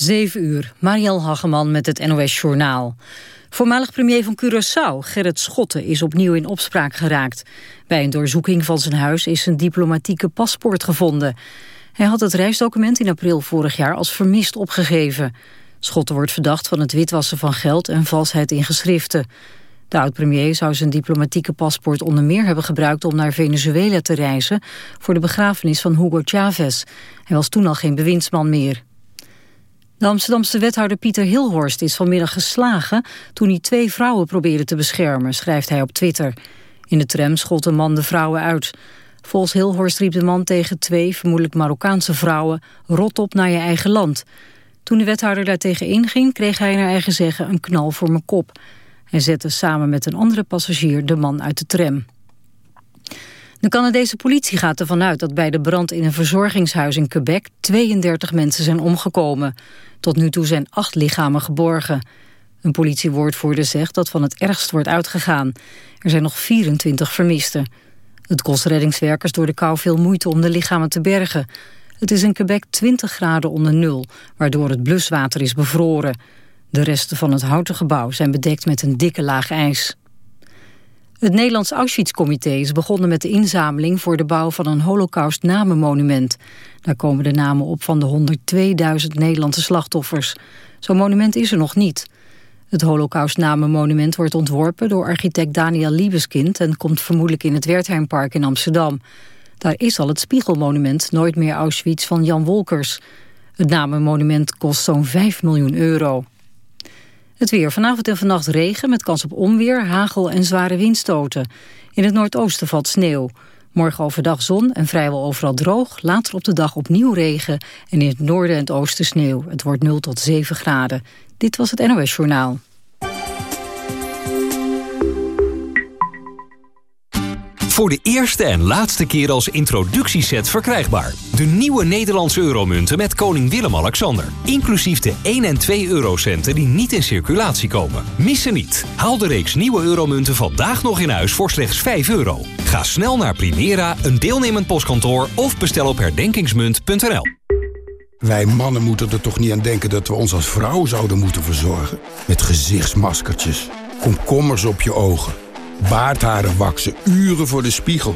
7 uur, Mariel Hageman met het NOS Journaal. Voormalig premier van Curaçao, Gerrit Schotten, is opnieuw in opspraak geraakt. Bij een doorzoeking van zijn huis is zijn diplomatieke paspoort gevonden. Hij had het reisdocument in april vorig jaar als vermist opgegeven. Schotten wordt verdacht van het witwassen van geld en valsheid in geschriften. De oud-premier zou zijn diplomatieke paspoort onder meer hebben gebruikt om naar Venezuela te reizen voor de begrafenis van Hugo Chavez. Hij was toen al geen bewindsman meer. De Amsterdamse wethouder Pieter Hilhorst is vanmiddag geslagen... toen hij twee vrouwen probeerde te beschermen, schrijft hij op Twitter. In de tram schot de man de vrouwen uit. Volgens Hilhorst riep de man tegen twee, vermoedelijk Marokkaanse vrouwen... rot op naar je eigen land. Toen de wethouder daartegen inging, kreeg hij naar eigen zeggen een knal voor mijn kop. Hij zette samen met een andere passagier de man uit de tram. De Canadese politie gaat ervan uit dat bij de brand in een verzorgingshuis in Quebec 32 mensen zijn omgekomen. Tot nu toe zijn acht lichamen geborgen. Een politiewoordvoerder zegt dat van het ergst wordt uitgegaan. Er zijn nog 24 vermisten. Het kost reddingswerkers door de kou veel moeite om de lichamen te bergen. Het is in Quebec 20 graden onder nul, waardoor het bluswater is bevroren. De resten van het houten gebouw zijn bedekt met een dikke laag ijs. Het Nederlands Auschwitz-comité is begonnen met de inzameling voor de bouw van een holocaust-namenmonument. Daar komen de namen op van de 102.000 Nederlandse slachtoffers. Zo'n monument is er nog niet. Het holocaust-namenmonument wordt ontworpen door architect Daniel Liebeskind... en komt vermoedelijk in het Wertheimpark in Amsterdam. Daar is al het spiegelmonument Nooit meer Auschwitz van Jan Wolkers. Het namenmonument kost zo'n 5 miljoen euro. Het weer. Vanavond en vannacht regen met kans op onweer, hagel en zware windstoten. In het noordoosten valt sneeuw. Morgen overdag zon en vrijwel overal droog. Later op de dag opnieuw regen en in het noorden en het oosten sneeuw. Het wordt 0 tot 7 graden. Dit was het NOS Journaal. Voor de eerste en laatste keer als introductieset verkrijgbaar. De nieuwe Nederlandse euromunten met koning Willem-Alexander. Inclusief de 1 en 2 eurocenten die niet in circulatie komen. Missen niet. Haal de reeks nieuwe euromunten vandaag nog in huis voor slechts 5 euro. Ga snel naar Primera, een deelnemend postkantoor of bestel op herdenkingsmunt.nl. Wij mannen moeten er toch niet aan denken dat we ons als vrouw zouden moeten verzorgen? Met gezichtsmaskertjes, komkommers op je ogen Baardharen waksen, uren voor de spiegel.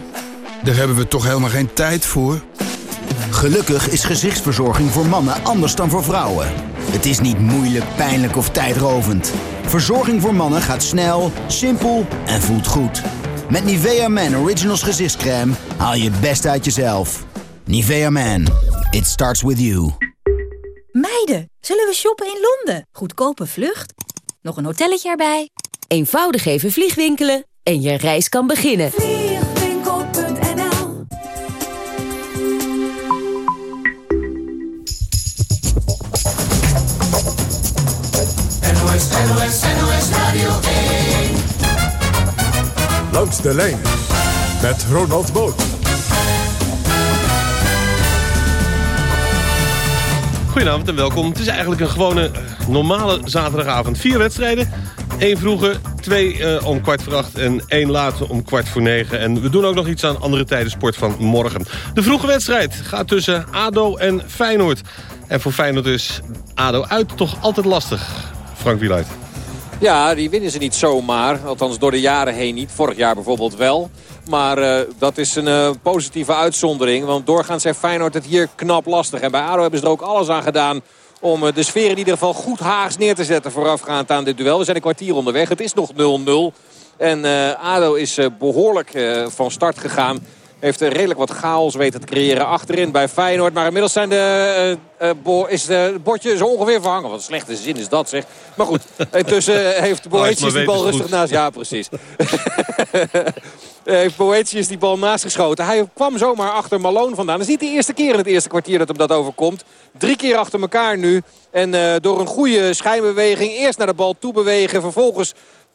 Daar hebben we toch helemaal geen tijd voor? Gelukkig is gezichtsverzorging voor mannen anders dan voor vrouwen. Het is niet moeilijk, pijnlijk of tijdrovend. Verzorging voor mannen gaat snel, simpel en voelt goed. Met Nivea Man Originals gezichtscreme haal je het best uit jezelf. Nivea Man, it starts with you. Meiden, zullen we shoppen in Londen? Goedkope vlucht? Nog een hotelletje erbij? Eenvoudig even vliegwinkelen en je reis kan beginnen. Vliegwinkel.nl NOS, NOS, NOS Radio 1 Langs de lijn met Ronald Boot. Goedenavond en welkom. Het is eigenlijk een gewone normale zaterdagavond. Vier wedstrijden, Eén vroege, twee uh, om kwart voor acht en één later om kwart voor negen. En we doen ook nog iets aan andere tijden sport van morgen. De vroege wedstrijd gaat tussen ADO en Feyenoord. En voor Feyenoord is ADO uit toch altijd lastig. Frank Wieluid. Ja, die winnen ze niet zomaar. Althans door de jaren heen niet. Vorig jaar bijvoorbeeld wel. Maar uh, dat is een uh, positieve uitzondering. Want doorgaans heeft Feyenoord het hier knap lastig. En bij ADO hebben ze er ook alles aan gedaan om eh, de sfeer in ieder geval goed Haags neer te zetten voorafgaand aan dit duel. We zijn een kwartier onderweg. Het is nog 0-0. En uh, ADO is uh, behoorlijk van start gegaan. Heeft redelijk wat chaos weten te creëren achterin bij Feyenoord. Maar inmiddels zijn de, is het bordje zo ongeveer verhangen. Wat een slechte zin is dat zeg. Maar goed, intussen heeft Boetius die bal rustig naast... Ja, precies. heeft Boetius die bal naast geschoten. Hij kwam zomaar achter Malone vandaan. Dat is niet de eerste keer in het eerste kwartier dat hem dat overkomt. Drie keer achter elkaar nu. En uh, door een goede schijnbeweging eerst naar de bal toe bewegen. Vervolgens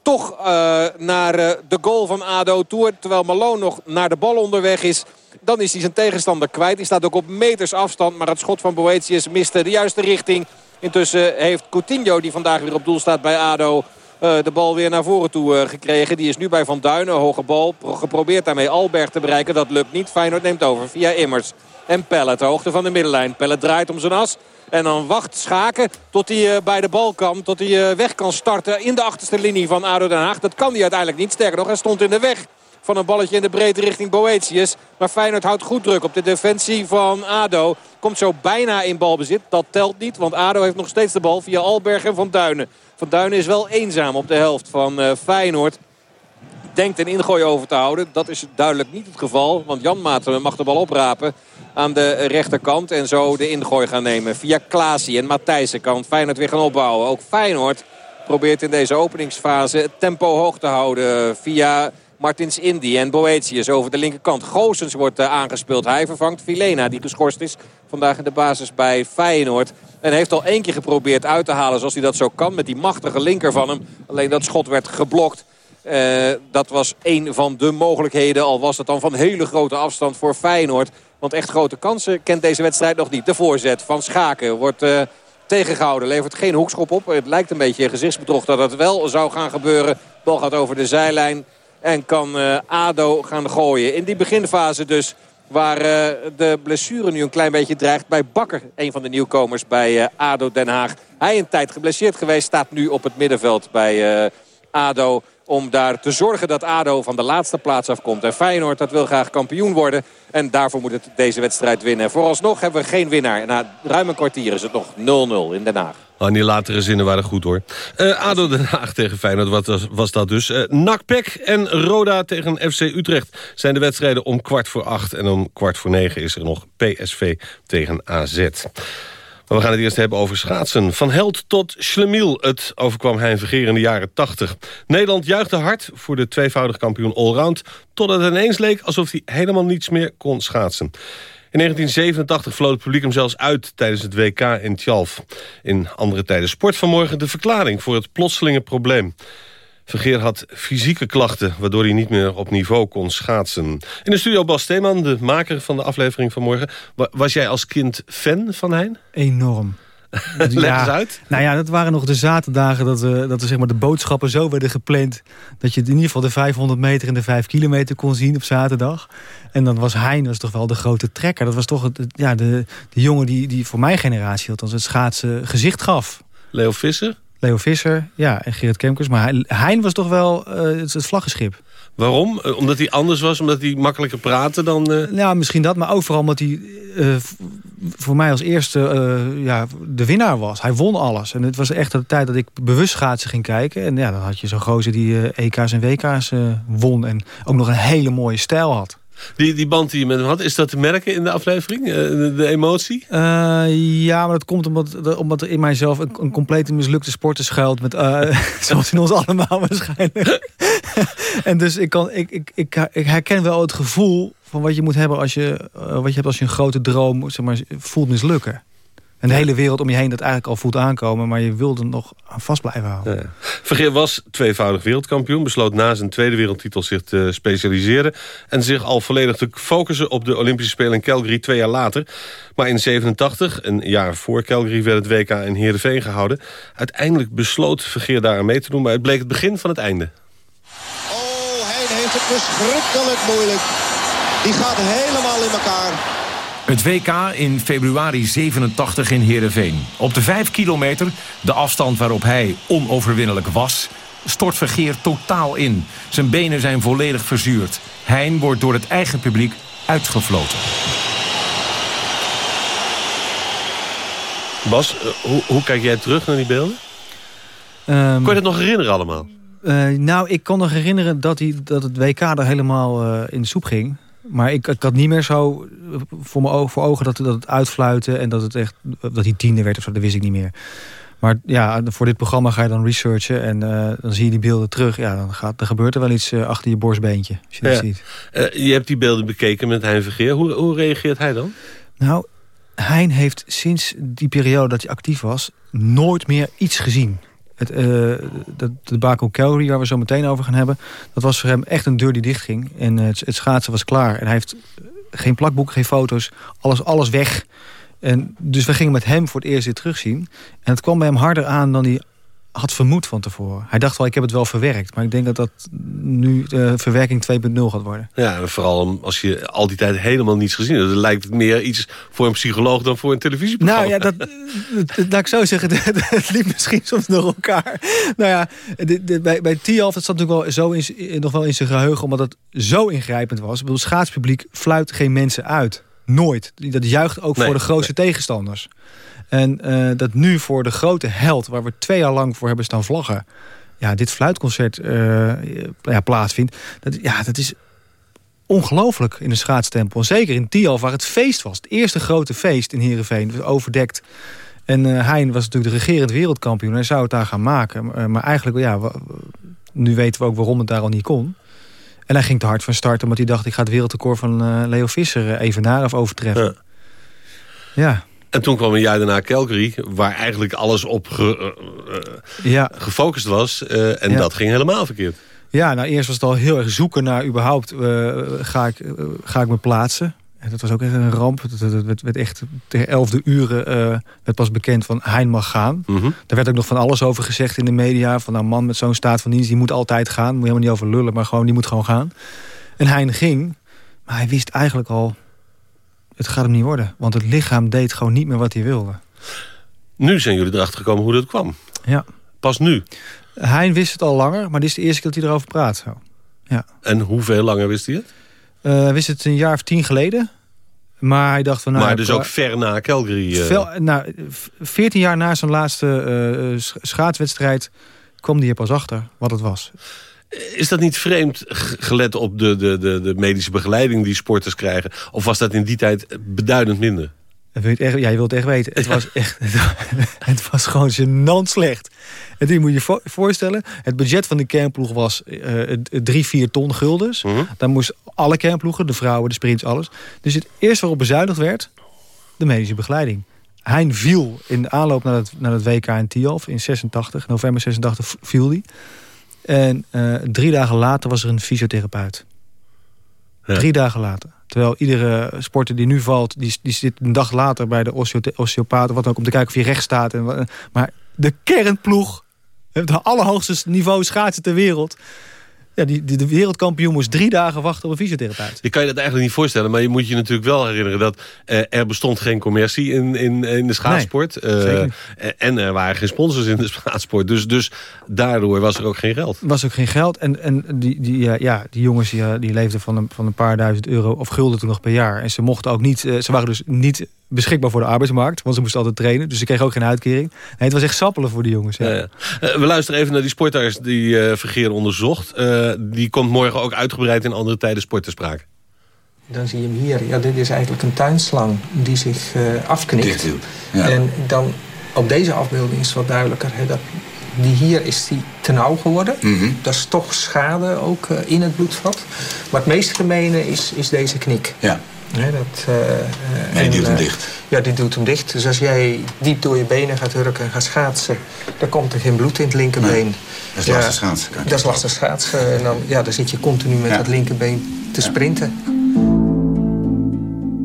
toch uh, naar uh, de goal van ADO toe. Terwijl Malone nog naar de bal onderweg is. Dan is hij zijn tegenstander kwijt. Hij staat ook op meters afstand. Maar het schot van Boetius miste de juiste richting. Intussen heeft Coutinho, die vandaag weer op doel staat bij ADO... de bal weer naar voren toe gekregen. Die is nu bij Van Duinen. Hoge bal. Geprobeerd daarmee Alberg te bereiken. Dat lukt niet. Feyenoord neemt over via Immers. En Pelle ter hoogte van de middenlijn. Pelle draait om zijn as. En dan wacht Schaken tot hij bij de bal kan. Tot hij weg kan starten in de achterste linie van ADO Den Haag. Dat kan hij uiteindelijk niet. Sterker nog, hij stond in de weg van een balletje in de breedte richting Boetius. Maar Feyenoord houdt goed druk op de defensie van ADO. Komt zo bijna in balbezit. Dat telt niet, want ADO heeft nog steeds de bal via Alberg en Van Duinen. Van Duinen is wel eenzaam op de helft van uh, Feyenoord. Denkt een ingooi over te houden. Dat is duidelijk niet het geval. Want Jan Maarten mag de bal oprapen aan de rechterkant. En zo de ingooi gaan nemen. Via Klaasie en Matthijssen kan Feyenoord weer gaan opbouwen. Ook Feyenoord probeert in deze openingsfase het tempo hoog te houden. Via Martins Indy en Boetius over de linkerkant. Goosens wordt uh, aangespeeld. Hij vervangt Vilena die geschorst is. Vandaag in de basis bij Feyenoord. En heeft al één keer geprobeerd uit te halen zoals hij dat zo kan. Met die machtige linker van hem. Alleen dat schot werd geblokt. Uh, dat was een van de mogelijkheden. Al was het dan van hele grote afstand voor Feyenoord. Want echt grote kansen kent deze wedstrijd nog niet. De voorzet van Schaken wordt... Uh, tegengehouden. Levert geen hoekschop op. Het lijkt een beetje gezichtsbedrog dat het wel zou gaan gebeuren. Bal gaat over de zijlijn. En kan uh, ADO gaan gooien. In die beginfase dus waar uh, de blessure nu een klein beetje dreigt bij Bakker. Een van de nieuwkomers bij ADO Den Haag. Hij een tijd geblesseerd geweest. Staat nu op het middenveld bij ADO. Om daar te zorgen dat ADO van de laatste plaats afkomt. En Feyenoord dat wil graag kampioen worden. En daarvoor moet het deze wedstrijd winnen. Vooralsnog hebben we geen winnaar. Na ruim een kwartier is het nog 0-0 in Den Haag. Oh, die latere zinnen waren goed hoor. Uh, ADO Den Haag tegen Feyenoord wat was, dat dus. Uh, en Roda tegen FC Utrecht zijn de wedstrijden om kwart voor acht. En om kwart voor negen is er nog PSV tegen AZ. We gaan het eerst hebben over schaatsen. Van held tot schlemiel. Het overkwam Vergeer in de jaren 80. Nederland juichte hard voor de tweevoudig kampioen allround... totdat het ineens leek alsof hij helemaal niets meer kon schaatsen. In 1987 vloot het publiek hem zelfs uit tijdens het WK in Tjalf. In andere tijden sport vanmorgen de verklaring voor het plotselinge probleem. Vergeer had fysieke klachten, waardoor hij niet meer op niveau kon schaatsen. In de studio Bas Steeman, de maker van de aflevering vanmorgen. Was jij als kind fan van Hein? Enorm. Leg ja, eens uit. Nou ja, dat waren nog de zaterdagen dat, we, dat we, zeg maar, de boodschappen zo werden gepland... dat je in ieder geval de 500 meter en de 5 kilometer kon zien op zaterdag. En dan was Hein was toch wel de grote trekker. Dat was toch het, ja, de, de jongen die, die voor mijn generatie althans het schaatsen gezicht gaf. Leo Visser? Leo Visser, ja, en Gerrit Kemkers. Maar Hein was toch wel uh, het, het vlaggenschip. Waarom? Eh, omdat hij anders was? Omdat hij makkelijker praatte dan... Uh... Ja, misschien dat. Maar ook vooral omdat hij uh, voor mij als eerste ja, de winnaar was. Hij won alles. En het was echt de tijd dat ik bewust schaatsen ging kijken. En ja, dan had je zo'n gozer die EK's en WK's won. En ook nog een hele mooie stijl had. Die, die band die je met hem had, is dat te merken in de aflevering? De, de emotie? ja, maar dat komt omdat, omdat er in mijzelf een, een complete mislukte sporter schuilt. Met, zoals in ons allemaal waarschijnlijk. en dus ik, kan, ik, ik, ik, herken wel het gevoel van wat je moet hebben als je, wat je hebt als je een grote droom zeg maar, voelt mislukken. En de hele wereld om je heen dat eigenlijk al voelt aankomen... maar je wilde nog aan vast blijven houden. Ja. Vergeer was tweevoudig wereldkampioen. Besloot na zijn tweede wereldtitel zich te specialiseren... en zich al volledig te focussen op de Olympische Spelen in Calgary twee jaar later. Maar in 87, een jaar voor Calgary, werd het WK in Heerenveen gehouden. Uiteindelijk besloot Vergeer daar aan mee te doen... maar het bleek het begin van het einde heeft het verschrikkelijk moeilijk. Die gaat helemaal in elkaar. Het WK in februari 87 in Heerenveen. Op de 5 kilometer, de afstand waarop hij onoverwinnelijk was... stort Vergeer totaal in. Zijn benen zijn volledig verzuurd. Hein wordt door het eigen publiek uitgefloten. Bas, eh, hoe, hoe kijk jij terug naar die beelden? Um, Kon je het nog herinneren allemaal? Uh, nou, ik kon nog herinneren dat, hij, dat het WK er helemaal uh, in de soep ging. Maar ik, ik had niet meer zo voor, mijn ogen, voor ogen dat, dat het uitfluiten... en dat, het echt, dat hij tiende werd of zo, dat wist ik niet meer. Maar ja, voor dit programma ga je dan researchen... en uh, dan zie je die beelden terug. Ja, dan, gaat, dan gebeurt er wel iets achter je borstbeentje, als je dat ziet. je hebt die beelden bekeken met Hein Vergeer. Hoe, hoe reageert hij dan? Nou, Hein heeft sinds die periode dat hij actief was... nooit meer iets gezien. Het, uh, de Baku Calgary, waar we zo meteen over gaan hebben... dat was voor hem echt een deur die dichtging. En het, het schaatsen was klaar. En hij heeft geen plakboek, geen foto's, alles, alles weg. En dus we gingen met hem voor het eerst weer terugzien. En het kwam bij hem harder aan dan hij had vermoed van tevoren. Hij dacht wel, ik heb het wel verwerkt. Maar ik denk dat dat nu uh, verwerking 2.0 gaat worden. Ja, vooral als je al die tijd helemaal niets gezien hebt. Dan lijkt het meer iets voor een psycholoog dan voor een televisieprogramma. Nou ja, dat, laat ik zo zeggen. Het, liep misschien soms door elkaar. Nou ja, de, de, bij, bij Tialf, dat zat natuurlijk wel zo in, nog wel in zijn geheugen... omdat het zo ingrijpend was. Ik bedoel, schaatspubliek fluit geen mensen uit. Nooit. Dat juicht ook voor de grootste tegenstanders. En uh, dat nu voor de grote held, waar we twee jaar lang voor hebben staan vlaggen... ja, dit fluitconcert uh, ja, plaatsvindt, dat, ja, dat is ongelooflijk in de schaatstempel. Zeker in Tialf, waar het feest was. Het eerste grote feest in Heerenveen, overdekt. En uh, Hein was natuurlijk de regerend wereldkampioen. Hij zou het daar gaan maken. maar eigenlijk, ja, nu weten we ook waarom het daar al niet kon. En hij ging te hard van start, omdat hij dacht... ik ga het wereldrecord van Leo Visser even naar of overtreffen. Ja. ja. En toen kwam een jaar daarna Calgary, waar eigenlijk alles op ge, uh, ja. gefocust was. Uh, en ja. dat ging helemaal verkeerd. Ja, nou eerst was het al heel erg zoeken naar überhaupt, uh, ga, ik, ga ik me plaatsen. En dat was ook echt een ramp. Het werd, werd echt tegen elfde uren werd pas bekend van Hein mag gaan. Mm -hmm. Daar werd ook nog van alles over gezegd in de media. Van nou, man met zo'n staat van dienst, die moet altijd gaan. Moet je helemaal niet over lullen, maar gewoon, die moet gewoon gaan. En Hein ging, maar hij wist eigenlijk al het gaat hem niet worden. Want het lichaam deed gewoon niet meer wat hij wilde. Nu zijn jullie erachter gekomen hoe dat kwam. Ja. Pas nu? Hij wist het al langer, maar dit is de eerste keer dat hij erover praat. Zo. Ja. En hoeveel langer wist hij het? Uh, hij wist het een jaar of tien geleden. Maar hij dacht van... Nou, maar dus ook ver na Calgary? Uh... Veel, nou, 14 jaar na zijn laatste uh, schaatswedstrijd kwam hij er pas achter wat het was. Is dat niet vreemd gelet op de, de, de, de medische begeleiding die sporters krijgen? Of was dat in die tijd beduidend minder? Dat wil je, echt, ja, je wilt het echt weten. Het was, echt, het was gewoon gênant slecht. En die moet je voorstellen. Het budget van de kernploeg was uh, drie, vier ton guldens. Mm Dan moest alle kernploegen, de vrouwen, de sprints, alles. Dus het eerste waarop bezuinigd werd, de medische begeleiding. Hein viel in de aanloop naar het, naar het WK in Tialf in 86. November 86 viel hij. En uh, drie dagen later was er een fysiotherapeut. Ja. Drie dagen later. Terwijl iedere sporter die nu valt... die, die zit een dag later bij de osteopaat... of wat ook, om te kijken of je recht staat. En, maar de kernploeg... het allerhoogste niveau schaatsen ter wereld... Ja, die, die, de wereldkampioen moest drie dagen wachten op een fysiotherapeut. Je kan je dat eigenlijk niet voorstellen. Maar je moet je natuurlijk wel herinneren dat uh, er bestond geen commercie in, in, in de schaatsport. Nee, uh, en er waren geen sponsors in de schaatsport. Dus, dus daardoor was er ook geen geld. was ook geen geld. En, en die, die, ja, die jongens die, die leefden van een, van een paar duizend euro of gulden toen nog per jaar. En ze mochten ook niet, ze waren dus niet beschikbaar voor de arbeidsmarkt. Want ze moesten altijd trainen. Dus ze kregen ook geen uitkering. Nee, het was echt sappelen voor die jongens. Ja. Ja, ja. Uh, we luisteren even naar die sportarts die uh, Vergeer onderzocht. Uh, die komt morgen ook uitgebreid in andere tijden sport te sprake. Dan zie je hem hier. Ja, dit is eigenlijk een tuinslang die zich afknikt. Ja. En dan op deze afbeelding is het wat duidelijker. Hè, dat die hier is die te nauw geworden. Mm -hmm. Dat is toch schade ook in het bloedvat. Maar het meest gemene is, is deze knik. Ja. Nee, dat, uh, nee, die doet hem dicht. Ja, die doet hem dicht. Dus als jij diep door je benen gaat hurken en gaat schaatsen... dan komt er geen bloed in het linkerbeen. Nee, dat is ja, lastig schaatsen. Dat is lastig schaatsen. En dan, ja, dan zit je continu met ja. dat linkerbeen te sprinten.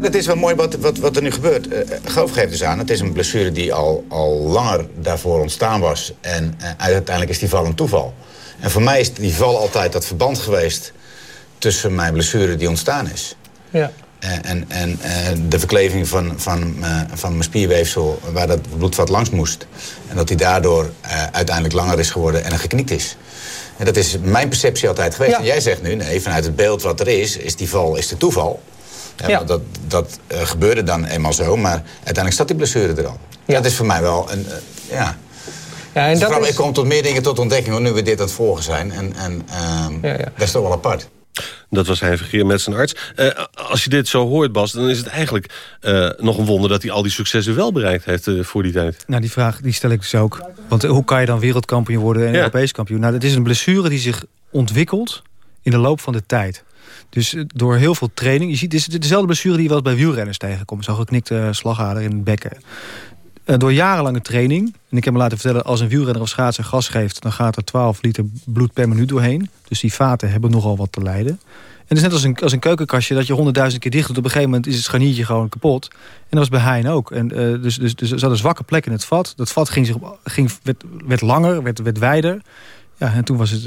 Het is wel mooi wat, wat, wat er nu gebeurt. Uh, Goof geeft dus aan, het is een blessure die al, al langer daarvoor ontstaan was. En uh, uiteindelijk is die val een toeval. En voor mij is die val altijd dat verband geweest... tussen mijn blessure die ontstaan is. Ja. En, en de verkleving van, van, van mijn spierweefsel waar dat bloedvat langs moest. En dat die daardoor uh, uiteindelijk langer is geworden en geknikt is. En dat is mijn perceptie altijd geweest. Ja. En jij zegt nu, nee, vanuit het beeld wat er is, is die val is de toeval. Ja, ja. Dat, dat uh, gebeurde dan eenmaal zo, maar uiteindelijk staat die blessure er al. Ja. Dat is voor mij wel een, ja... Ja, en dus dat vrouw, is... Ik kom tot meer dingen tot ontdekking, nu we dit aan het volgen zijn. En, en ja, ja. dat is toch wel apart. Dat was hij Vergeer met zijn arts. Uh, als je dit zo hoort, Bas, dan is het eigenlijk uh, nog een wonder... dat hij al die successen wel bereikt heeft uh, voor die tijd. Nou, die vraag die stel ik dus ook. Want hoe kan je dan wereldkampioen worden en ja. Europees kampioen? Nou, dat is een blessure die zich ontwikkelt in de loop van de tijd. Dus door heel veel training... Je ziet, het is dezelfde blessure die je wel eens bij wielrenners tegenkomt. Zo'n geknikte slagader in het bekken. Uh, door jarenlange training. En ik heb me laten vertellen, als een wielrenner of schaatser gas geeft... dan gaat er 12 liter bloed per minuut doorheen. Dus die vaten hebben nogal wat te lijden. En het is net als een, als een keukenkastje dat je honderdduizend keer dicht doet. Op een gegeven moment is het scharniertje gewoon kapot. En dat was bij Hein ook. En, uh, dus, dus, dus er zat een zwakke plek in het vat. Dat vat ging zich ging, werd, werd langer, werd, werd wijder. Ja, en toen was het...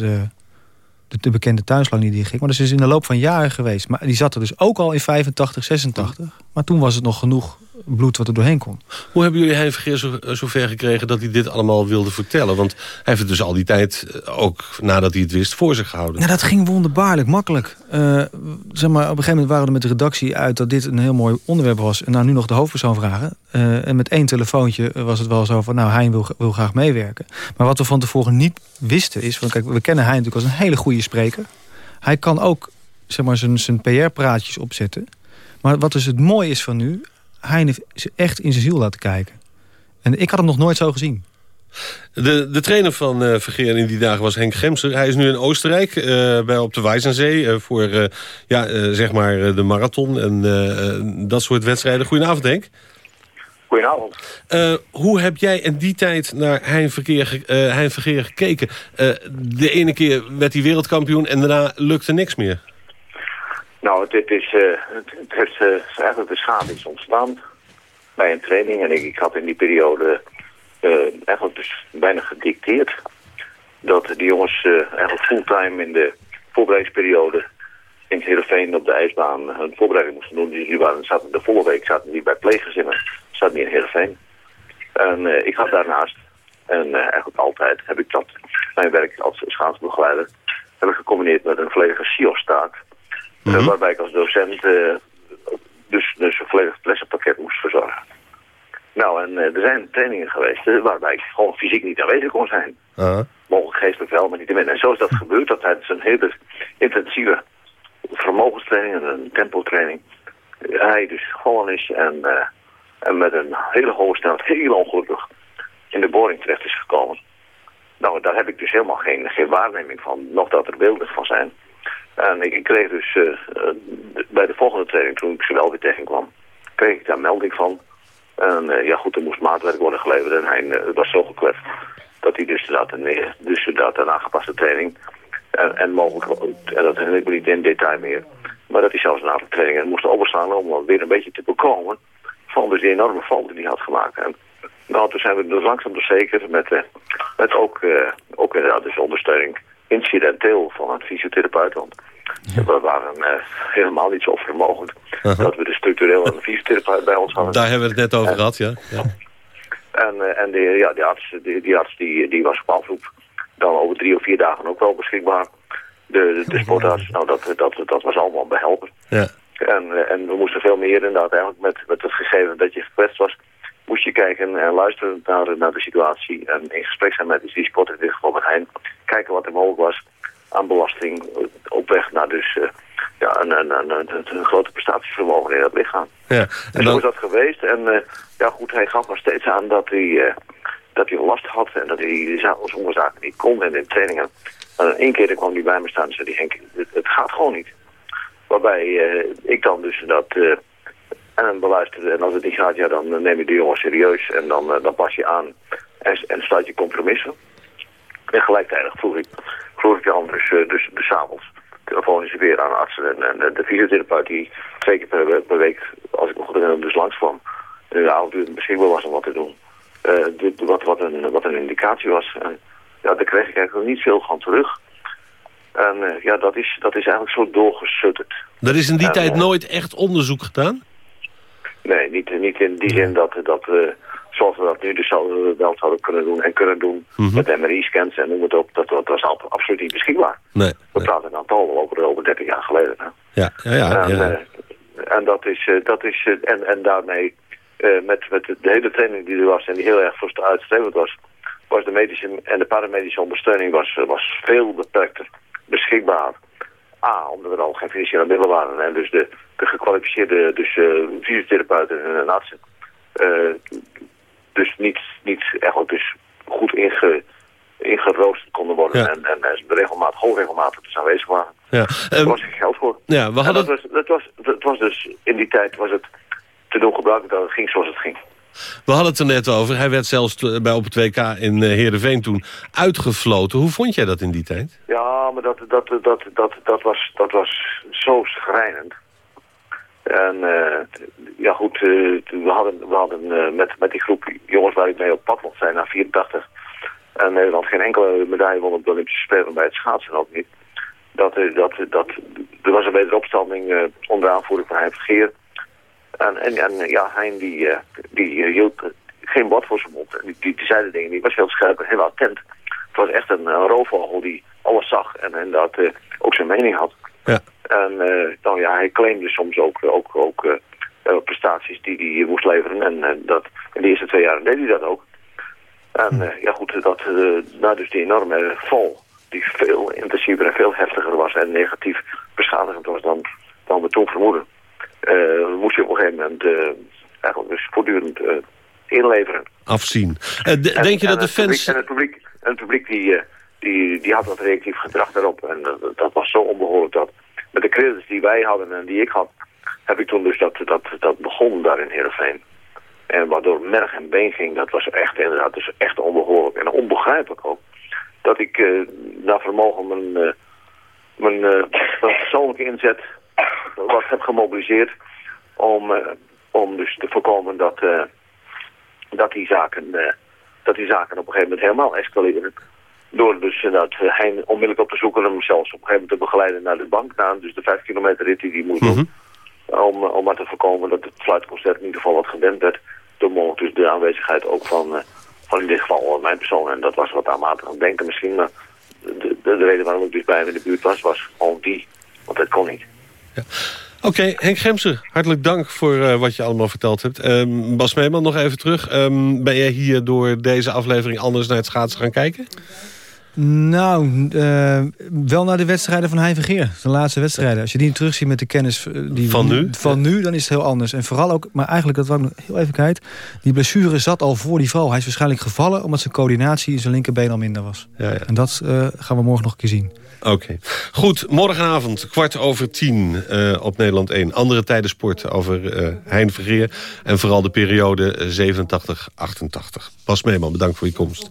de, de, bekende tuinslang die die ging. Maar dat is in de loop van jaren geweest. Maar die zat er dus ook al in 85, 86. Maar toen was het nog genoeg bloed wat er doorheen kon. Hoe hebben jullie Hein Vergeer zo, zo ver gekregen dat hij dit allemaal wilde vertellen? Want hij heeft het dus al die tijd, eh, ook nadat hij het wist, voor zich gehouden. Nou, dat ging wonderbaarlijk makkelijk. Uh, zeg maar, op een gegeven moment waren we met de redactie uit dat dit een heel mooi onderwerp was. En nou nu nog de hoofdpersoon vragen. Uh, en met één telefoontje was het wel zo van, nou Hein wil, wil graag meewerken. Maar wat we van tevoren niet wisten is, want kijk, we kennen Hein natuurlijk als een hele goede spreker. Hij kan ook zeg maar, zijn, zijn PR-praatjes opzetten. Maar wat dus het mooie is van nu... Hein heeft echt in zijn ziel laten kijken. En ik had hem nog nooit zo gezien. De, de trainer van uh, Vergeer in die dagen was Henk Gemser. Hij is nu in Oostenrijk uh, bij, op de Wijzenzee... Uh, voor ja, zeg maar de marathon en dat soort wedstrijden. Goedenavond, Henk. Goedenavond. hoe heb jij in die tijd naar Hein Vergeer, hein Vergeer gekeken? de ene keer werd hij wereldkampioen en daarna lukte niks meer. Nou, dit is, uh, het, het uh, eigenlijk de schade is ontstaan bij een training. En ik, had in die periode uh, eigenlijk dus bijna gedicteerd dat de jongens eigenlijk fulltime in de voorbereidingsperiode in Heerenveen op de ijsbaan hun voorbereiding moesten doen. Die, waren, zaten, de volle week zaten die bij pleeggezinnen, zaten die in Heerenveen. En ik had daarnaast, en eigenlijk altijd, heb ik dat, mijn werk als schaatsbegeleider, heb ik gecombineerd met een volledige SIOS-taak. Mm waarbij ik als docent uh, dus, dus een volledig lessenpakket moest verzorgen. Nou, en uh, er zijn trainingen geweest waarbij ik gewoon fysiek niet aanwezig kon zijn. -huh. Mogelijk geestelijk wel, maar niet te min. En zo is dat gebeurd, dat tijdens een hele intensieve vermogenstraining, een tempotraining, hij dus gewoon is en, en met een hele hoge snelheid, heel ongelukkig, in de boring terecht is gekomen. Nou, daar heb ik dus helemaal geen, geen waarneming van, nog dat er beelden van zijn. En ik, kreeg dus uh, bij de volgende training, toen ik ze wel weer tegenkwam, kreeg ik daar melding van. En uh, ja goed, er moest maatwerk worden geleverd en hij was zo gekwetst dat hij dus inderdaad een, dus een aangepaste training en, en mogelijk, en dat herinner ik niet in detail meer, maar dat hij zelfs een aantal trainingen moest overslaan om weer een beetje te bekomen van dus die enorme fouten die hij had gemaakt. En nou, toen zijn we dus langzaam dus zeker met, met ook, ook inderdaad dus ondersteuning incidenteel van een fysiotherapeut. Want we waren uh, helemaal niet zo vermogend dat we de structureel een fysiotherapeut bij ons hadden. Daar hebben we het net over gehad, ja. ja. En, uh, en de, ja, die arts, die, die, arts die, die was op afroep dan over drie of vier dagen ook wel beschikbaar. De, de, de sportarts, nou dat, dat, dat was allemaal behelpen. Ja. En, uh, en we moesten veel meer inderdaad eigenlijk met, met het gegeven dat je gekwetst was moest je kijken en luisteren naar, naar de situatie. En in gesprek zijn met die sporter, in dit geval met Hein. Kijken wat er mogelijk was aan belasting op weg naar dus uh, ja, een, een, een, grote prestatievermogen in dat lichaam. Ja, en, zo is dat geweest. En uh, ja goed, hij gaf maar steeds aan dat hij, uh, dat hij last had en dat hij sommige zaken niet kon en in trainingen. En één keer kwam hij bij me staan en zei hij, Henk, het, het gaat gewoon niet. Waarbij ik dan dus dat en dan beluisteren. En als het niet gaat, ja, dan neem je de jongen serieus. En dan, uh, dan pas je aan en, en sluit je compromissen. En gelijktijdig vroeg ik, vroeg ik de dus, uh, dus, dus avonds telefonisch weer aan artsen. En, en de fysiotherapeut die twee keer per, per week, als ik nog herinner, dus langskwam. En in de avond beschikbaar was om wat te doen. Uh, dit, wat, wat, een, wat een indicatie was. En ja, daar kreeg ik eigenlijk niet veel van terug. En uh, ja, dat is, dat is eigenlijk zo doorgesutterd. Er is in die en, tijd nooit echt onderzoek gedaan? Nee, niet, niet in die zin dat, dat we, zoals we dat nu dus zouden, wel zouden kunnen doen en kunnen doen mm -hmm. met MRI-scans en noem het op, dat, dat was absoluut niet beschikbaar. Nee, we praten een aantal over, over 30 jaar geleden. Hè. Ja, ja, ja. En, ja. En dat is, uh, dat is uh, en, en daarmee met, met de, hele training die er was en die heel erg uitstrevend was, was de medische en de paramedische ondersteuning was, was veel beperkter beschikbaar. A, omdat er al geen financiële middelen waren. En dus de, de gekwalificeerde dus, uh, fysiotherapeuten en artsen uh, dus niet, niet eigenlijk dus goed inge, ingeroosterd konden worden. Ja. En, en, en regelmatig, hoog regelmatig dus aanwezig waren. Ja. Daar um, was geen geld voor. Ja, we hadden... dat, was, dat, was, dat was dus, in die tijd was het te doen gebruiken dat het ging zoals het ging. We hadden het er net over. Hij werd zelfs bij op het WK in Heerenveen toen uitgefloten. Hoe vond jij dat in die tijd? Ja, maar dat, dat, dat, dat, dat, was, dat was zo schrijnend. En ja goed, we hadden, we hadden met, met die groep jongens waar ik mee op pad mocht zijn na 84... en Nederland geen enkele medaille won op de Olympische Spelen bij het schaatsen ook niet dat, dat, dat, er was een wederopstanding onder aanvoering van Hein Vergeer. En, en, en ja, Hein die, uh, die uh, hield geen woord voor zijn mond. En die, die, die zei de dingen, die was heel scherp en heel attent. Het was echt een, een roofvogel die alles zag en, en dat ook zijn mening had. Ja. En nou ja, hij claimde soms ook, ook, ook prestaties die hij moest leveren. En dat, in de eerste twee jaar deed hij dat ook. En ja goed, dat, nou dus die enorme val die veel intensiever en veel heftiger was en negatief beschadigend was dan, dan we toen vermoeden. Uh, moest je op een gegeven moment uh, eigenlijk dus voortdurend uh, inleveren. Afzien. En, denk je dat de fans... en het publiek, en het publiek die, die, die had dat reactief gedrag daarop. En dat was zo onbehoorlijk dat met de credits die wij hadden en die ik had, heb ik toen dus dat, dat, dat begon daar in Heerenveen. En waardoor merg en been ging, dat was echt inderdaad dus echt onbehoorlijk en onbegrijpelijk ook dat ik uh, naar vermogen mijn, uh, mijn, uh, mijn, persoonlijke inzet wat heb gemobiliseerd om, om dus te voorkomen dat, dat, die zaken, dat die zaken op een gegeven moment helemaal escaleren. Door dus dat hij onmiddellijk op te zoeken om hem zelfs op een gegeven moment te begeleiden naar de bank. Na dus de vijf kilometer rit die hij moet doen. Mhm. om, om maar te voorkomen dat het fluitconcert in ieder geval wat gewend werd. Door mogelijk dus de aanwezigheid ook van van in dit geval mijn persoon. En dat was wat aanmatig denken misschien. Maar de, de, reden waarom ik dus bij hem in de buurt was, was gewoon die. Want dat kon niet. Oké, Henk Gemser, hartelijk dank voor uh, wat je allemaal verteld hebt. Um, Bas Meeman, nog even terug. Um, ben jij hier door deze aflevering anders naar het schaatsen gaan kijken? Nou, uh, wel naar de wedstrijden van Heijvergeer. De laatste wedstrijden. Als je die terugziet met de kennis eh, die van nu, van nu dan is het heel anders. En vooral ook, maar eigenlijk, dat wou ik nog heel even kijken. Die blessure zat al voor die val. Hij is waarschijnlijk gevallen omdat zijn coördinatie in zijn linkerbeen al minder was. Ja, ja. En dat uh, gaan we morgen nog een keer zien. Oké. Goed, morgenavond kwart over tien uh, op Nederland 1. Andere tijden sport over uh, Hein Vergeer. En vooral de periode 87-88. Bas Meeman, bedankt voor je komst.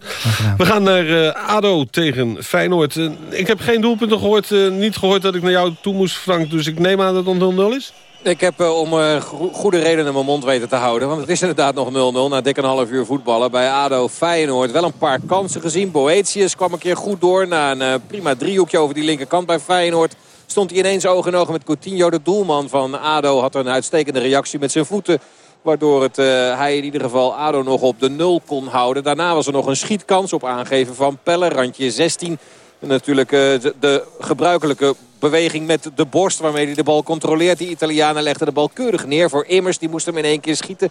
We gaan naar ADO tegen Feyenoord. ik heb geen doelpunten gehoord. niet gehoord dat ik naar jou toe moest, Frank. Dus ik neem aan dat het 0-0 is. Ik heb uh, om goede redenen mijn mond weten te houden. Want het is inderdaad nog 0-0 na dik een half uur voetballen bij ADO Feyenoord. Wel een paar kansen gezien. Boetius kwam een keer goed door na een prima driehoekje over die linkerkant bij Feyenoord. Stond hij ineens oog in oog met Coutinho. De doelman van ADO had een uitstekende reactie met zijn voeten. Waardoor het, hij in ieder geval ADO nog op de nul kon houden. Daarna was er nog een schietkans op aangeven van Pelle. Randje 16. Natuurlijk de, de gebruikelijke beweging met de borst waarmee hij de bal controleert. Die Italianen legden de bal keurig neer voor Immers. Die moest hem in één keer schieten.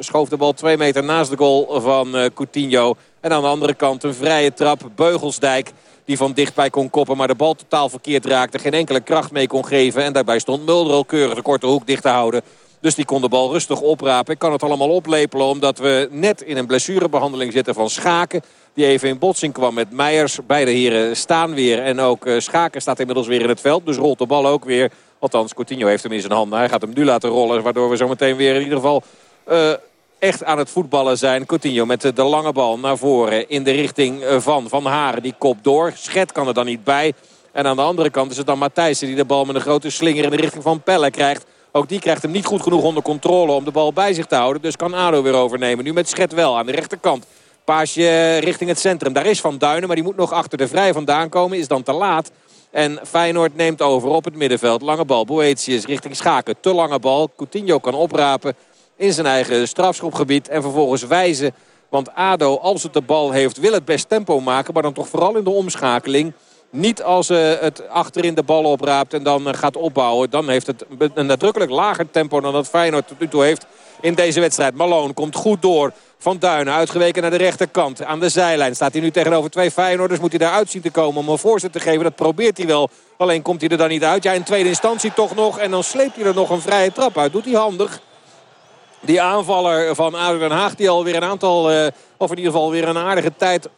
Schoof de bal twee meter naast de goal van uh, Coutinho. En aan de andere kant een vrije trap. Beugelsdijk die van dichtbij kon koppen. Maar de bal totaal verkeerd raakte. Geen enkele kracht mee kon geven. En daarbij stond Mulder al keurig de korte hoek dicht te houden. Dus die kon de bal rustig oprapen. Ik kan het allemaal oplepelen omdat we net in een blessurebehandeling zitten van Schaken. Die even in botsing kwam met Meijers. Beide heren staan weer. En ook uh, Schaken staat inmiddels weer in het veld. Dus rolt de bal ook weer. Althans, Coutinho heeft hem in zijn handen. Hij gaat hem nu laten rollen. Waardoor we zometeen weer in ieder geval... Uh, echt aan het voetballen zijn. Coutinho met de lange bal naar voren in de richting eh, van Van Haren. Die kop door. Schet kan er dan niet bij. En aan de andere kant is het dan Matthijssen die de bal met een grote slinger in de richting van Pelle krijgt. Ook die krijgt hem niet goed genoeg onder controle om de bal bij zich te houden. Dus kan Ado weer overnemen. Nu met Schet wel aan de rechterkant. Paasje richting het centrum. Daar is Van Duinen, maar die moet nog achter de vrij vandaan komen. Is dan te laat. En Feyenoord neemt over op het middenveld. Lange bal. Boetius richting Schaken. Te lange bal. Coutinho kan oprapen in zijn eigen strafschopgebied. En vervolgens wijzen. Want ADO, als het de bal heeft, wil het best tempo maken. Maar dan toch vooral in de omschakeling. Niet als uh, het achterin de bal opraapt en dan uh, gaat opbouwen. Dan heeft het een nadrukkelijk lager tempo dan dat Feyenoord tot nu toe heeft in deze wedstrijd. Malone komt goed door. Van Duinen uitgeweken naar de rechterkant. Aan de zijlijn staat hij nu tegenover twee Feyenoorders. Moet hij daaruit zien te komen om een voorzet te geven. Dat probeert hij wel. Alleen komt hij er dan niet uit. Ja, in tweede instantie toch nog. En dan sleept hij er nog een vrije trap uit. Doet hij handig. Die aanvaller van ADO Den Haag die alweer een aantal, uh, of in ieder geval weer een aardige tijd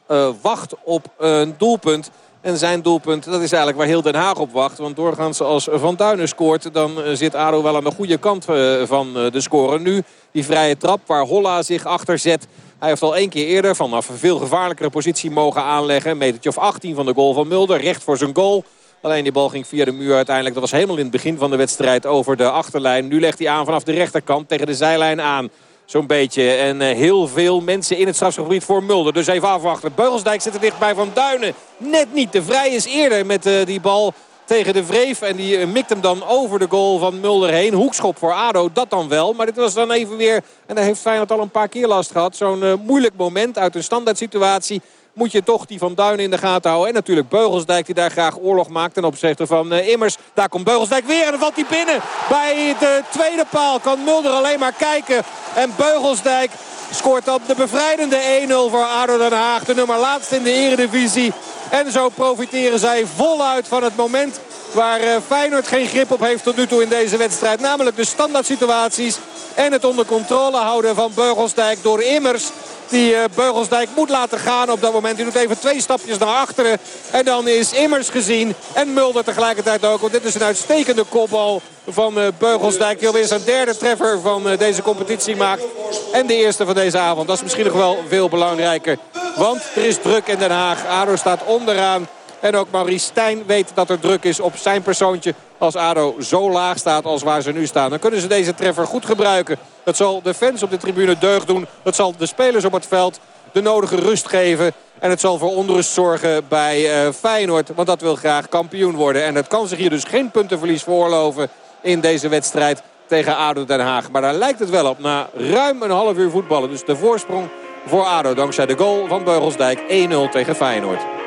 wacht op een doelpunt En zijn doelpunt, dat is eigenlijk waar heel Den Haag op wacht. Want doorgaans als Van Duinen scoort, dan zit ADO wel aan de goede kant van de score. Nu die vrije trap waar Holla zich achter zet. Hij heeft al één keer eerder vanaf een veel gevaarlijkere positie mogen aanleggen. Een of 18 van de goal van Mulder. Recht voor zijn goal. Alleen die bal ging via de muur uiteindelijk. Dat was helemaal in het begin van de wedstrijd over de achterlijn. Nu legt hij aan vanaf de rechterkant tegen de zijlijn aan. Zo'n beetje. En uh, heel veel mensen in het strafgebied voor Mulder. Dus even afwachten. Beugelsdijk zit er dichtbij van Duinen. Net niet. De Vrij is eerder met uh, die bal tegen de Vreef. En die uh, mikt hem dan over de goal van Mulder heen. Hoekschop voor ADO, dat dan wel. Maar dit was dan even weer, en daar heeft Feyenoord al een paar keer last gehad. Zo'n moeilijk moment uit een standaard situatie moet je toch die Van Duinen in de gaten houden. En natuurlijk Beugelsdijk die daar graag oorlog maakt ten opzichte van uh, Immers. Daar komt Beugelsdijk weer en dan valt hij binnen. Bij de tweede paal kan Mulder alleen maar kijken. En Beugelsdijk scoort dan de bevrijdende 1-0 voor ADO Den Haag. De nummer laatst in de eredivisie. En zo profiteren zij voluit van het moment waar uh, Feyenoord geen grip op heeft tot nu toe in deze wedstrijd. Namelijk de standaard situaties en het onder controle houden van Beugelsdijk door Immers die uh, Beugelsdijk moet laten gaan op dat moment. Die doet even twee stapjes naar achteren. En dan is Immers gezien. En Mulder tegelijkertijd ook. Want dit is een uitstekende kopbal van uh, Beugelsdijk. Die alweer zijn derde treffer van uh, deze competitie maakt. En de eerste van deze avond. Dat is misschien nog wel veel belangrijker. Want er is druk in Den Haag. ADO staat onderaan. En ook Maurice Stijn weet dat er druk is op zijn persoontje. Als ADO zo laag staat als waar ze nu staan. Dan kunnen ze deze treffer goed gebruiken. Dat zal de fans op de tribune deugd doen. Dat zal de spelers op het veld de nodige rust geven. En het zal voor onrust zorgen bij uh, Feyenoord. Want dat wil graag kampioen worden. En het kan zich hier dus geen puntenverlies veroorloven in deze wedstrijd tegen ADO Den Haag. Maar daar lijkt het wel op na ruim een half uur voetballen. Dus de voorsprong voor ADO dankzij de goal van Beugelsdijk 1-0 tegen Feyenoord.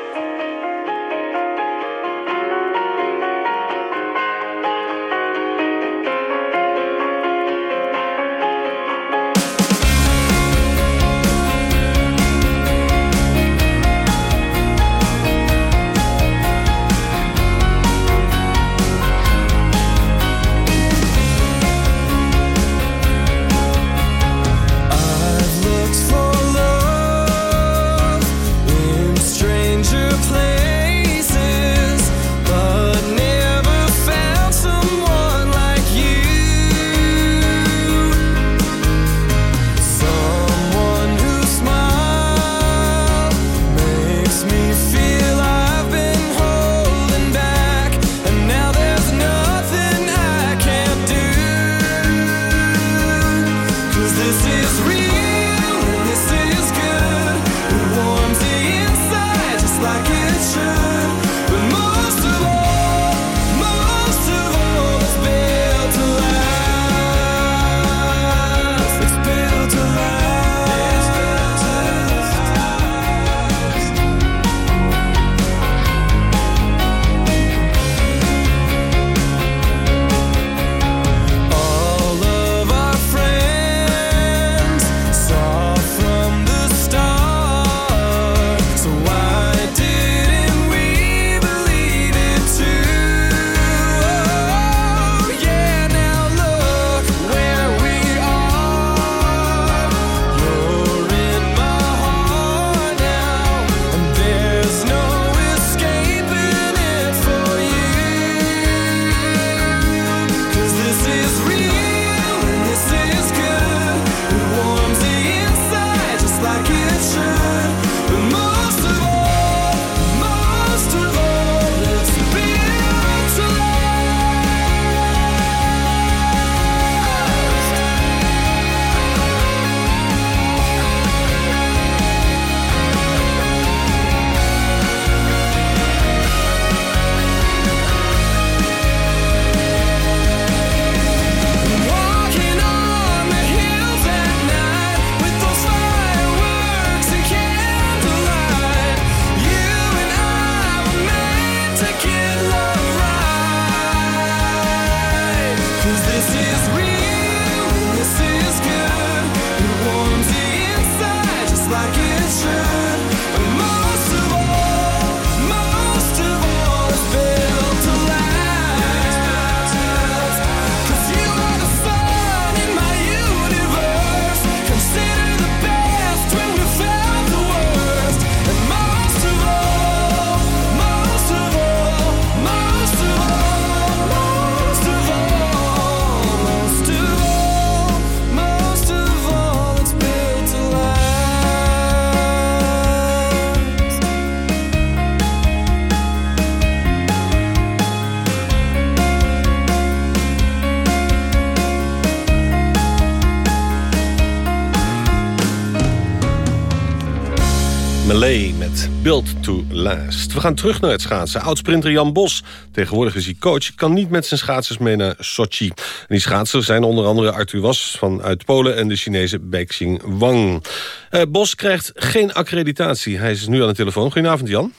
To Last. We gaan terug naar het schaatsen. Oudsprinter Jan Bos, tegenwoordig is hij coach... kan niet met zijn schaatsers mee naar Sochi. En die schaatsers zijn onder andere Arthur Was vanuit Polen... en de Chinese Beixing Wang. Uh, Bos krijgt geen accreditatie. Hij is nu aan de telefoon. Goedenavond, Jan.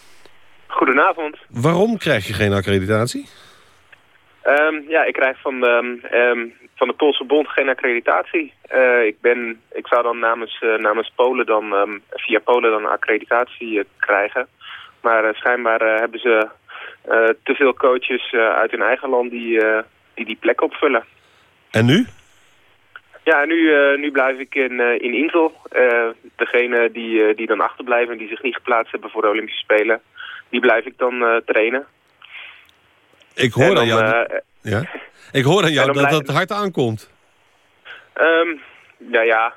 Goedenavond. Waarom krijg je geen accreditatie? Um, ja, ik krijg van de, um, van de Poolse Bond geen accreditatie. Uh, ik, ben, ik zou dan namens, uh, namens Polen dan, um, via Polen dan accreditatie uh, krijgen. Maar schijnbaar hebben ze te veel coaches uit hun eigen land die, die die plek opvullen. En nu? Ja, nu, nu blijf ik in, in Insel. degene die, die dan achterblijven en die zich niet geplaatst hebben voor de Olympische Spelen, die blijf ik dan trainen. Ik hoor aan jou, ja? ik hoor aan jou dat het hard aankomt. Um, nou ja,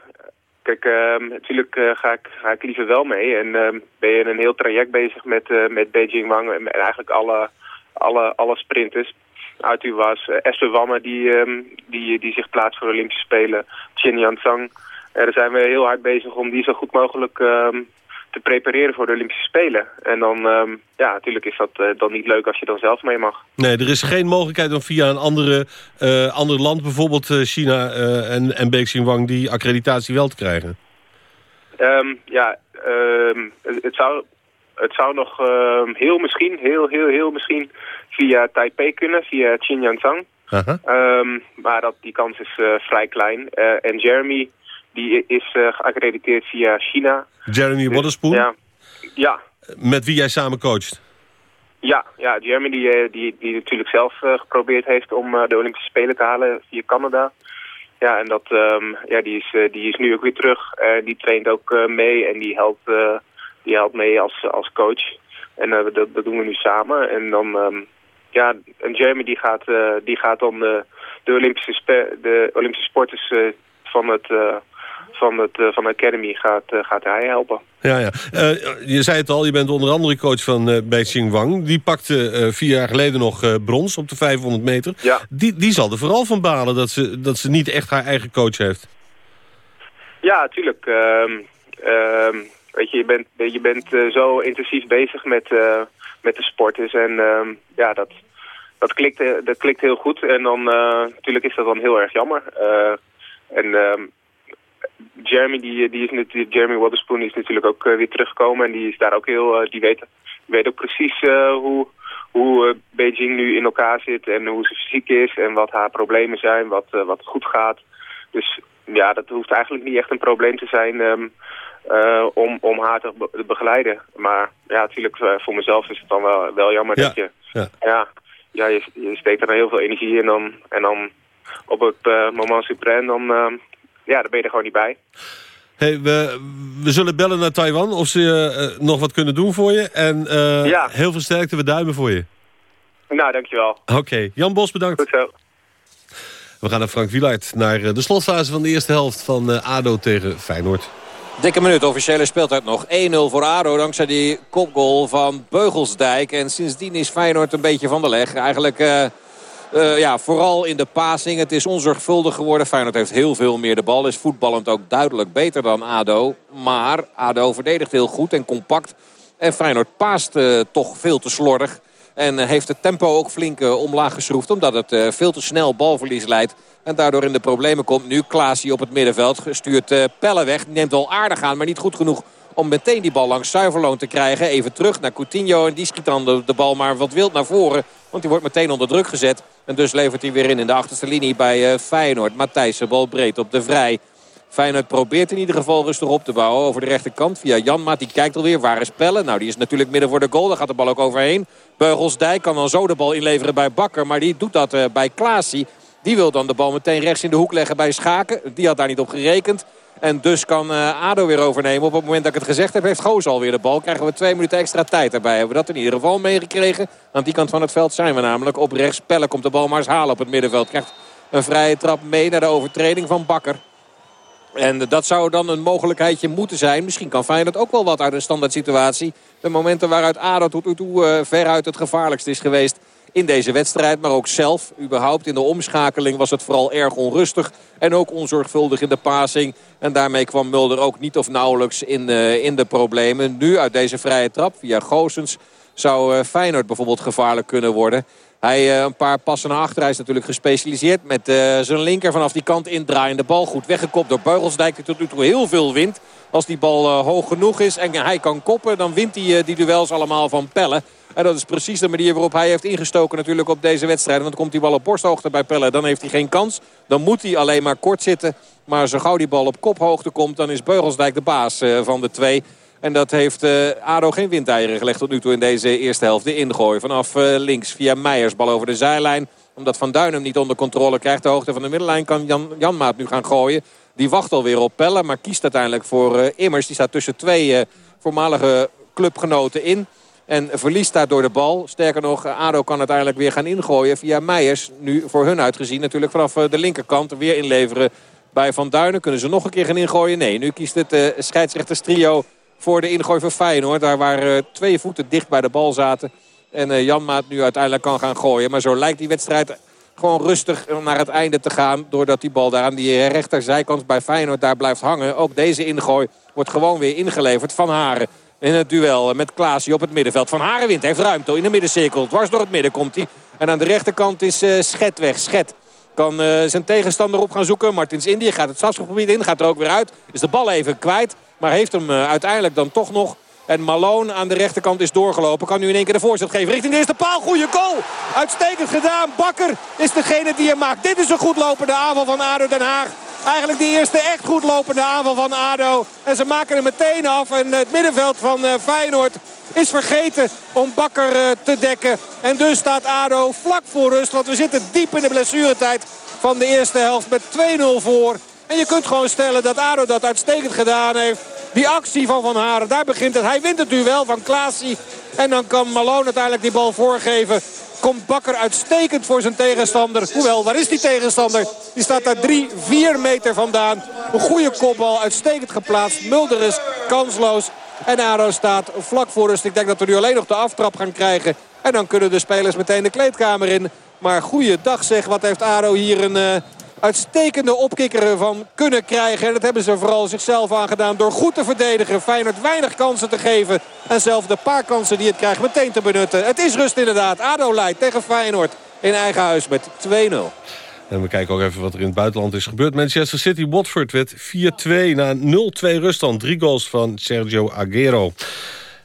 kijk, um, natuurlijk uh, ga, ik, ga ik liever wel mee. En um, ben je een heel traject bezig met, uh, met Beijing Wang en eigenlijk alle, alle, alle sprinters. U was Esther Wamme die, die, die zich plaatst voor de Olympische Spelen. Chen Yansang. daar zijn we heel hard bezig om die zo goed mogelijk te prepareren voor de Olympische Spelen. En dan, um, ja, natuurlijk is dat uh, dan niet leuk als je dan zelf mee mag. Nee, er is geen mogelijkheid om via een andere, uh, ander land, bijvoorbeeld uh, China en, en Beijing Wang, die accreditatie wel te krijgen? Um, ja, um, het, zou, het zou nog heel misschien, heel, heel, heel misschien via Taipei kunnen, via Xinjiang. Um, maar dat, die kans is vrij klein. en Jeremy die is uh, geaccrediteerd via China. Jeremy dus, Waterspoon? Ja. ja. Met wie jij samen coacht? Ja, ja Jeremy die, eh, die, die natuurlijk zelf uh, geprobeerd heeft om de Olympische Spelen te halen via Canada. Ja, en dat, um, ja, die, is, die is nu ook weer terug. Uh, die traint ook mee en die helpt, die helpt mee als, als coach. En dat, dat doen we nu samen. En dan, um, ja, en Jeremy die gaat, die gaat dan de, de, Olympische, de Olympische sporters van het van, het, uh, van de Academy gaat, uh, gaat hij helpen. Ja, ja. Uh, je zei het al, je bent onder andere coach van uh, Beijing Wang. Die pakte vier jaar geleden nog brons op de 500 meter. Ja. Die, die zal er vooral van balen dat ze, dat ze niet echt haar eigen coach heeft. Ja, natuurlijk. Ehm, ehm, weet je, je bent, je bent zo intensief bezig met, met de sporters. En ehm, ja, dat, dat, klikt, dat klikt heel goed. En dan natuurlijk is dat dan heel erg jammer. en Jeremy, die, die is natuurlijk, Jeremy Waterspoon is natuurlijk ook uh, weer teruggekomen. En die is daar ook heel, uh, die weet, weet ook precies uh, hoe, hoe Beijing nu in elkaar zit. En hoe ze fysiek is en wat haar problemen zijn, wat, wat goed gaat. Dus ja, dat hoeft eigenlijk niet echt een probleem te zijn um, om, om haar te be begeleiden. Maar ja, natuurlijk voor mezelf is het dan wel, wel jammer ja. dat je... Ja, ja, ja je, je, steekt er dan heel veel energie in. Dan, en dan op het moment supreme dan ja, daar ben je er gewoon niet bij. Hey, we, we zullen bellen naar Taiwan of ze uh, nog wat kunnen doen voor je. En uh, ja. heel veel sterkte, we duimen voor je. Nou, dankjewel. Oké, okay. Jan Bos, bedankt. Goed zo. We gaan naar Frank Wielaert, naar de slotfase van de eerste helft van uh, ADO tegen Feyenoord. Dikke minuut, officiële speeltijd nog. 1-0 voor ADO dankzij die kopgoal van Beugelsdijk. En sindsdien is Feyenoord een beetje van de leg. Eigenlijk... Uh, ja, vooral in de passing. Het is onzorgvuldig geworden. Feyenoord heeft heel veel meer de bal. Is voetballend ook duidelijk beter dan ADO. Maar ADO verdedigt heel goed en compact. En Feyenoord paast uh, toch veel te slordig. En uh, heeft het tempo ook flink omlaag geschroefd. Omdat het veel te snel balverlies leidt. En daardoor in de problemen komt. Nu Klaasie op het middenveld. Stuurt Pelle weg. Neemt wel aardig aan, maar niet goed genoeg om meteen die bal langs Zuiverloon te krijgen. Even terug naar Coutinho. En die schiet dan de, de bal maar wat wild naar voren. Want die wordt meteen onder druk gezet. En dus levert hij weer in in de achterste linie bij uh, Feyenoord. Matthijssen, bal breed op de vrij. Feyenoord probeert in ieder geval rustig op te bouwen over de rechterkant. Via Janmaat, die kijkt alweer. Waar is Pelle? Nou, die is natuurlijk midden voor de goal. Daar gaat de bal ook overheen. Beugelsdijk kan dan zo de bal inleveren bij Bakker. Maar die doet dat uh, bij Klaasie. Die wil dan de bal meteen rechts in de hoek leggen bij Schaken. Die had daar niet op gerekend. En dus kan uh, ADO weer overnemen. Op het moment dat ik het gezegd heb, heeft Goos alweer de bal. Krijgen we twee minuten extra tijd erbij. Hebben we dat in ieder geval meegekregen. Aan die kant van het veld zijn we namelijk op rechts. Pelle komt de bal maar eens halen op het middenveld. Krijgt een vrije trap mee naar de overtreding van Bakker. En dat zou dan een mogelijkheidje moeten zijn. Misschien kan Feyenoord ook wel wat uit een standaard situatie. De momenten waaruit ADO tot nu toe uh, veruit het gevaarlijkst is geweest in deze wedstrijd. Maar ook zelf, überhaupt in de omschakeling was het vooral erg onrustig. En ook onzorgvuldig in de passing. En daarmee kwam Mulder ook niet of nauwelijks in, uh, in de problemen. Nu uit deze vrije trap via Goosens zou uh, Feyenoord bijvoorbeeld gevaarlijk kunnen worden. Hij uh, een paar passen naar achter. Hij is natuurlijk gespecialiseerd met uh, zijn linker vanaf die kant indraaiende bal. Goed weggekopt door Beugelsdijk. Die tot nu toe heel veel wint. Als die bal uh, hoog genoeg is en hij kan koppen, dan wint hij die duels allemaal van Pelle. En dat is precies de manier waarop hij heeft ingestoken natuurlijk op deze wedstrijd. Want komt die bal op borsthoogte bij Pelle. Dan heeft hij geen kans. Dan moet hij alleen maar kort zitten. Maar zo gauw die bal op kophoogte komt, dan is Beugelsdijk de baas van de twee. En dat heeft uh, ADO geen windeieren gelegd tot nu toe in deze eerste helft. De ingooi vanaf uh, links via Meijers. Bal over de zijlijn. Omdat Van Duin hem niet onder controle krijgt. De hoogte van de middenlijn kan Jan, Janmaat nu gaan gooien. Die wacht alweer op Pelle. Maar kiest uiteindelijk voor uh, Immers. Die staat tussen twee voormalige clubgenoten in. En verliest daardoor de bal. Sterker nog, ADO kan uiteindelijk weer gaan ingooien via Meijers. Nu voor hun uitgezien natuurlijk vanaf de linkerkant weer inleveren bij Van Duinen. Kunnen ze nog een keer gaan ingooien? Nee, nu kiest het uh, scheidsrechterstrio voor de ingooi van Feyenoord. Daar waar uh, twee voeten dicht bij de bal zaten. En uh, Janmaat nu uiteindelijk kan gaan gooien. Maar zo lijkt die wedstrijd gewoon rustig naar het einde te gaan. Doordat die bal daar aan die rechterzijkant bij Feyenoord daar blijft hangen. Ook deze ingooi wordt gewoon weer ingeleverd van Haren. In het duel met Klaasie op het middenveld. Van Haren wint, heeft ruimte in de middencirkel. Dwars door het midden komt hij. En aan de rechterkant is Schet weg. Schet kan zijn tegenstander op gaan zoeken. Martins Indië gaat het strafschopgebied in. Gaat er ook weer uit. Is de bal even kwijt. Maar heeft hem uh, uiteindelijk dan toch nog. En Malone aan de rechterkant is doorgelopen. Kan nu in één keer de voorzet geven richting de eerste paal. Goeie goal. Uitstekend gedaan. Bakker is degene die hem maakt. Dit is een goed lopende aanval van ADO Den Haag. Eigenlijk de eerste echt goed lopende aanval van ADO. En ze maken hem meteen af. En het middenveld van uh, Feyenoord is vergeten om Bakker uh, te dekken. En dus staat ADO vlak voor rust. Want we zitten diep in de blessuretijd van de eerste helft met 2-0 voor. En je kunt gewoon stellen dat ADO dat uitstekend gedaan heeft. Die actie van Van Haren, daar begint het. Hij wint het duel van Klaasie. En dan kan Malone uiteindelijk die bal voorgeven. Komt Bakker uitstekend voor zijn tegenstander. Hoewel, waar is die tegenstander? Die staat daar 3, 4 meter vandaan. Een goede kopbal, uitstekend geplaatst. Mulder is kansloos. En ADO staat vlak voor rust. Ik denk dat we nu alleen nog de aftrap gaan krijgen. En dan kunnen de spelers meteen de kleedkamer in. Maar goede dag zeg, wat heeft ADO hier een... Uh, uitstekende opkikker van kunnen krijgen. En dat hebben ze vooral zichzelf aangedaan door goed te verdedigen. Feyenoord weinig kansen te geven. En zelf de paar kansen die het krijgt meteen te benutten. Het is rust inderdaad. ADO leidt tegen Feyenoord in eigen huis met 2-0. En we kijken ook even wat er in het buitenland is gebeurd. Manchester City Watford werd 4-2 na 0-2 ruststand. Drie goals van Sergio Aguero.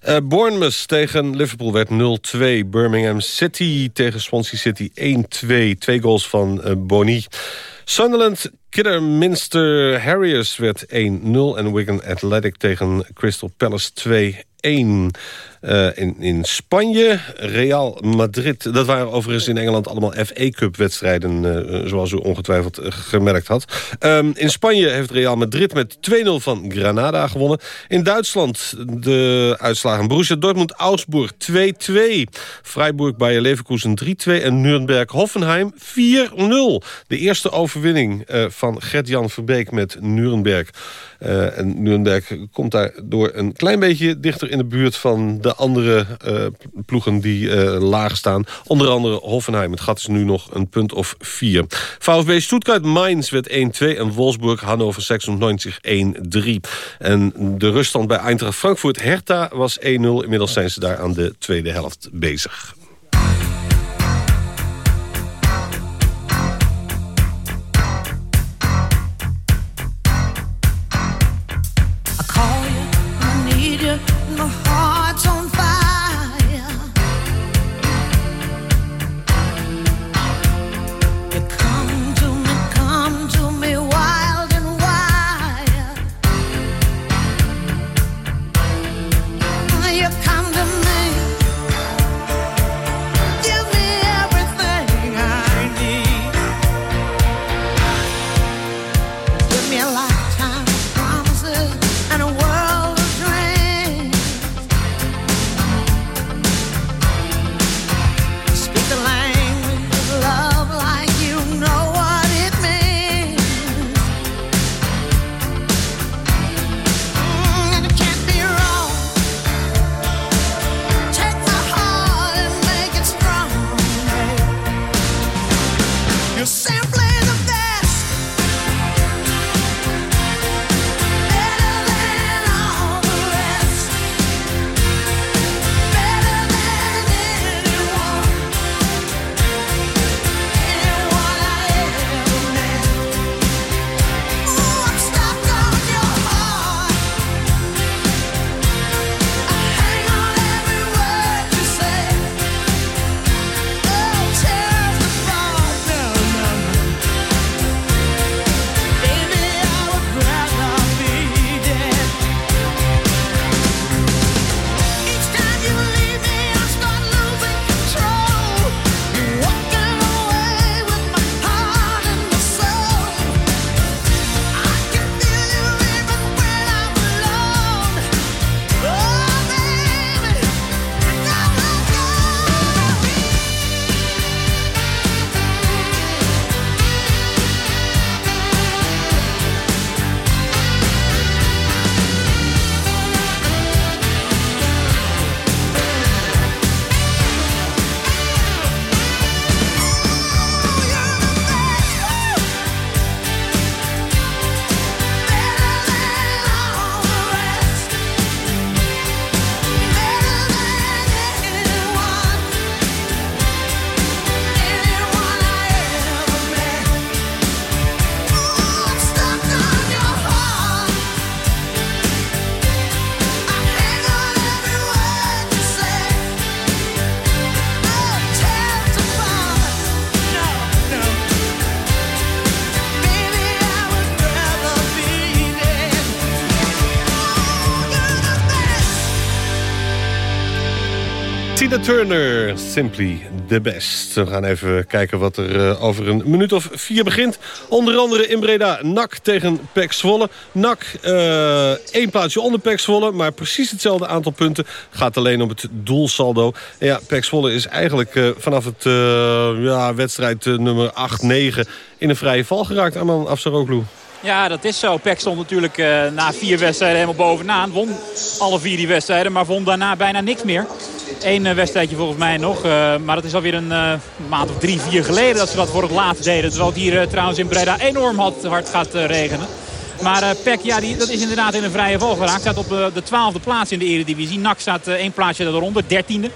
Uh, Bournemouth tegen Liverpool werd 0-2. Birmingham City tegen Swansea City 1-2. Twee goals van uh, Boni. Sunderland Kidderminster Harriers werd 1-0. En Wigan Athletic tegen Crystal Palace 2-1. Uh, in, in Spanje, Real Madrid. Dat waren overigens in Engeland allemaal FA Cup wedstrijden... Uh, zoals u ongetwijfeld gemerkt had. Um, in Spanje heeft Real Madrid met 2-0 van Granada gewonnen. In Duitsland de uitslagen Borussia Dortmund-Augsburg 2-2. Freiburg Bayer Leverkusen 3-2. En Nuremberg-Hoffenheim 4-0. De eerste overwinning uh, van Gert-Jan Verbeek met Nuremberg. Uh, en Nuremberg komt daardoor een klein beetje dichter in de buurt van de andere uh, ploegen die uh, laag staan. Onder andere Hoffenheim. Het gat is nu nog een punt of vier. VfB Stuttgart Mainz werd 1-2 en Wolfsburg Hannover 96 1-3. En de ruststand bij Eintracht Frankfurt Hertha was 1-0. Inmiddels zijn ze daar aan de tweede helft bezig. Turner, simply the best. We gaan even kijken wat er uh, over een minuut of vier begint. Onder andere in Breda, NAC tegen Pek Zwolle. NAC, uh, één plaatsje onder Pek Zwolle, maar precies hetzelfde aantal punten. Gaat alleen om het doelsaldo. En ja, Pek Zwolle is eigenlijk uh, vanaf het ja, wedstrijd nummer 8-9... in een vrije val geraakt, Aman Afsaroglu. Ja, dat is zo. Peck stond natuurlijk uh, na vier wedstrijden helemaal bovenaan. Won alle vier die wedstrijden, maar vond daarna bijna niks meer. Eén uh, wedstrijdje volgens mij nog. Uh, maar dat is alweer een maand of drie, vier geleden dat ze dat voor het laatst deden. Terwijl het hier trouwens in Breda enorm hard gaat regenen. Maar Peck, ja, die, dat is inderdaad in een vrije val geraakt. Staat op de twaalfde plaats in de eredivisie. NAC staat één plaatsje eronder, dertiende.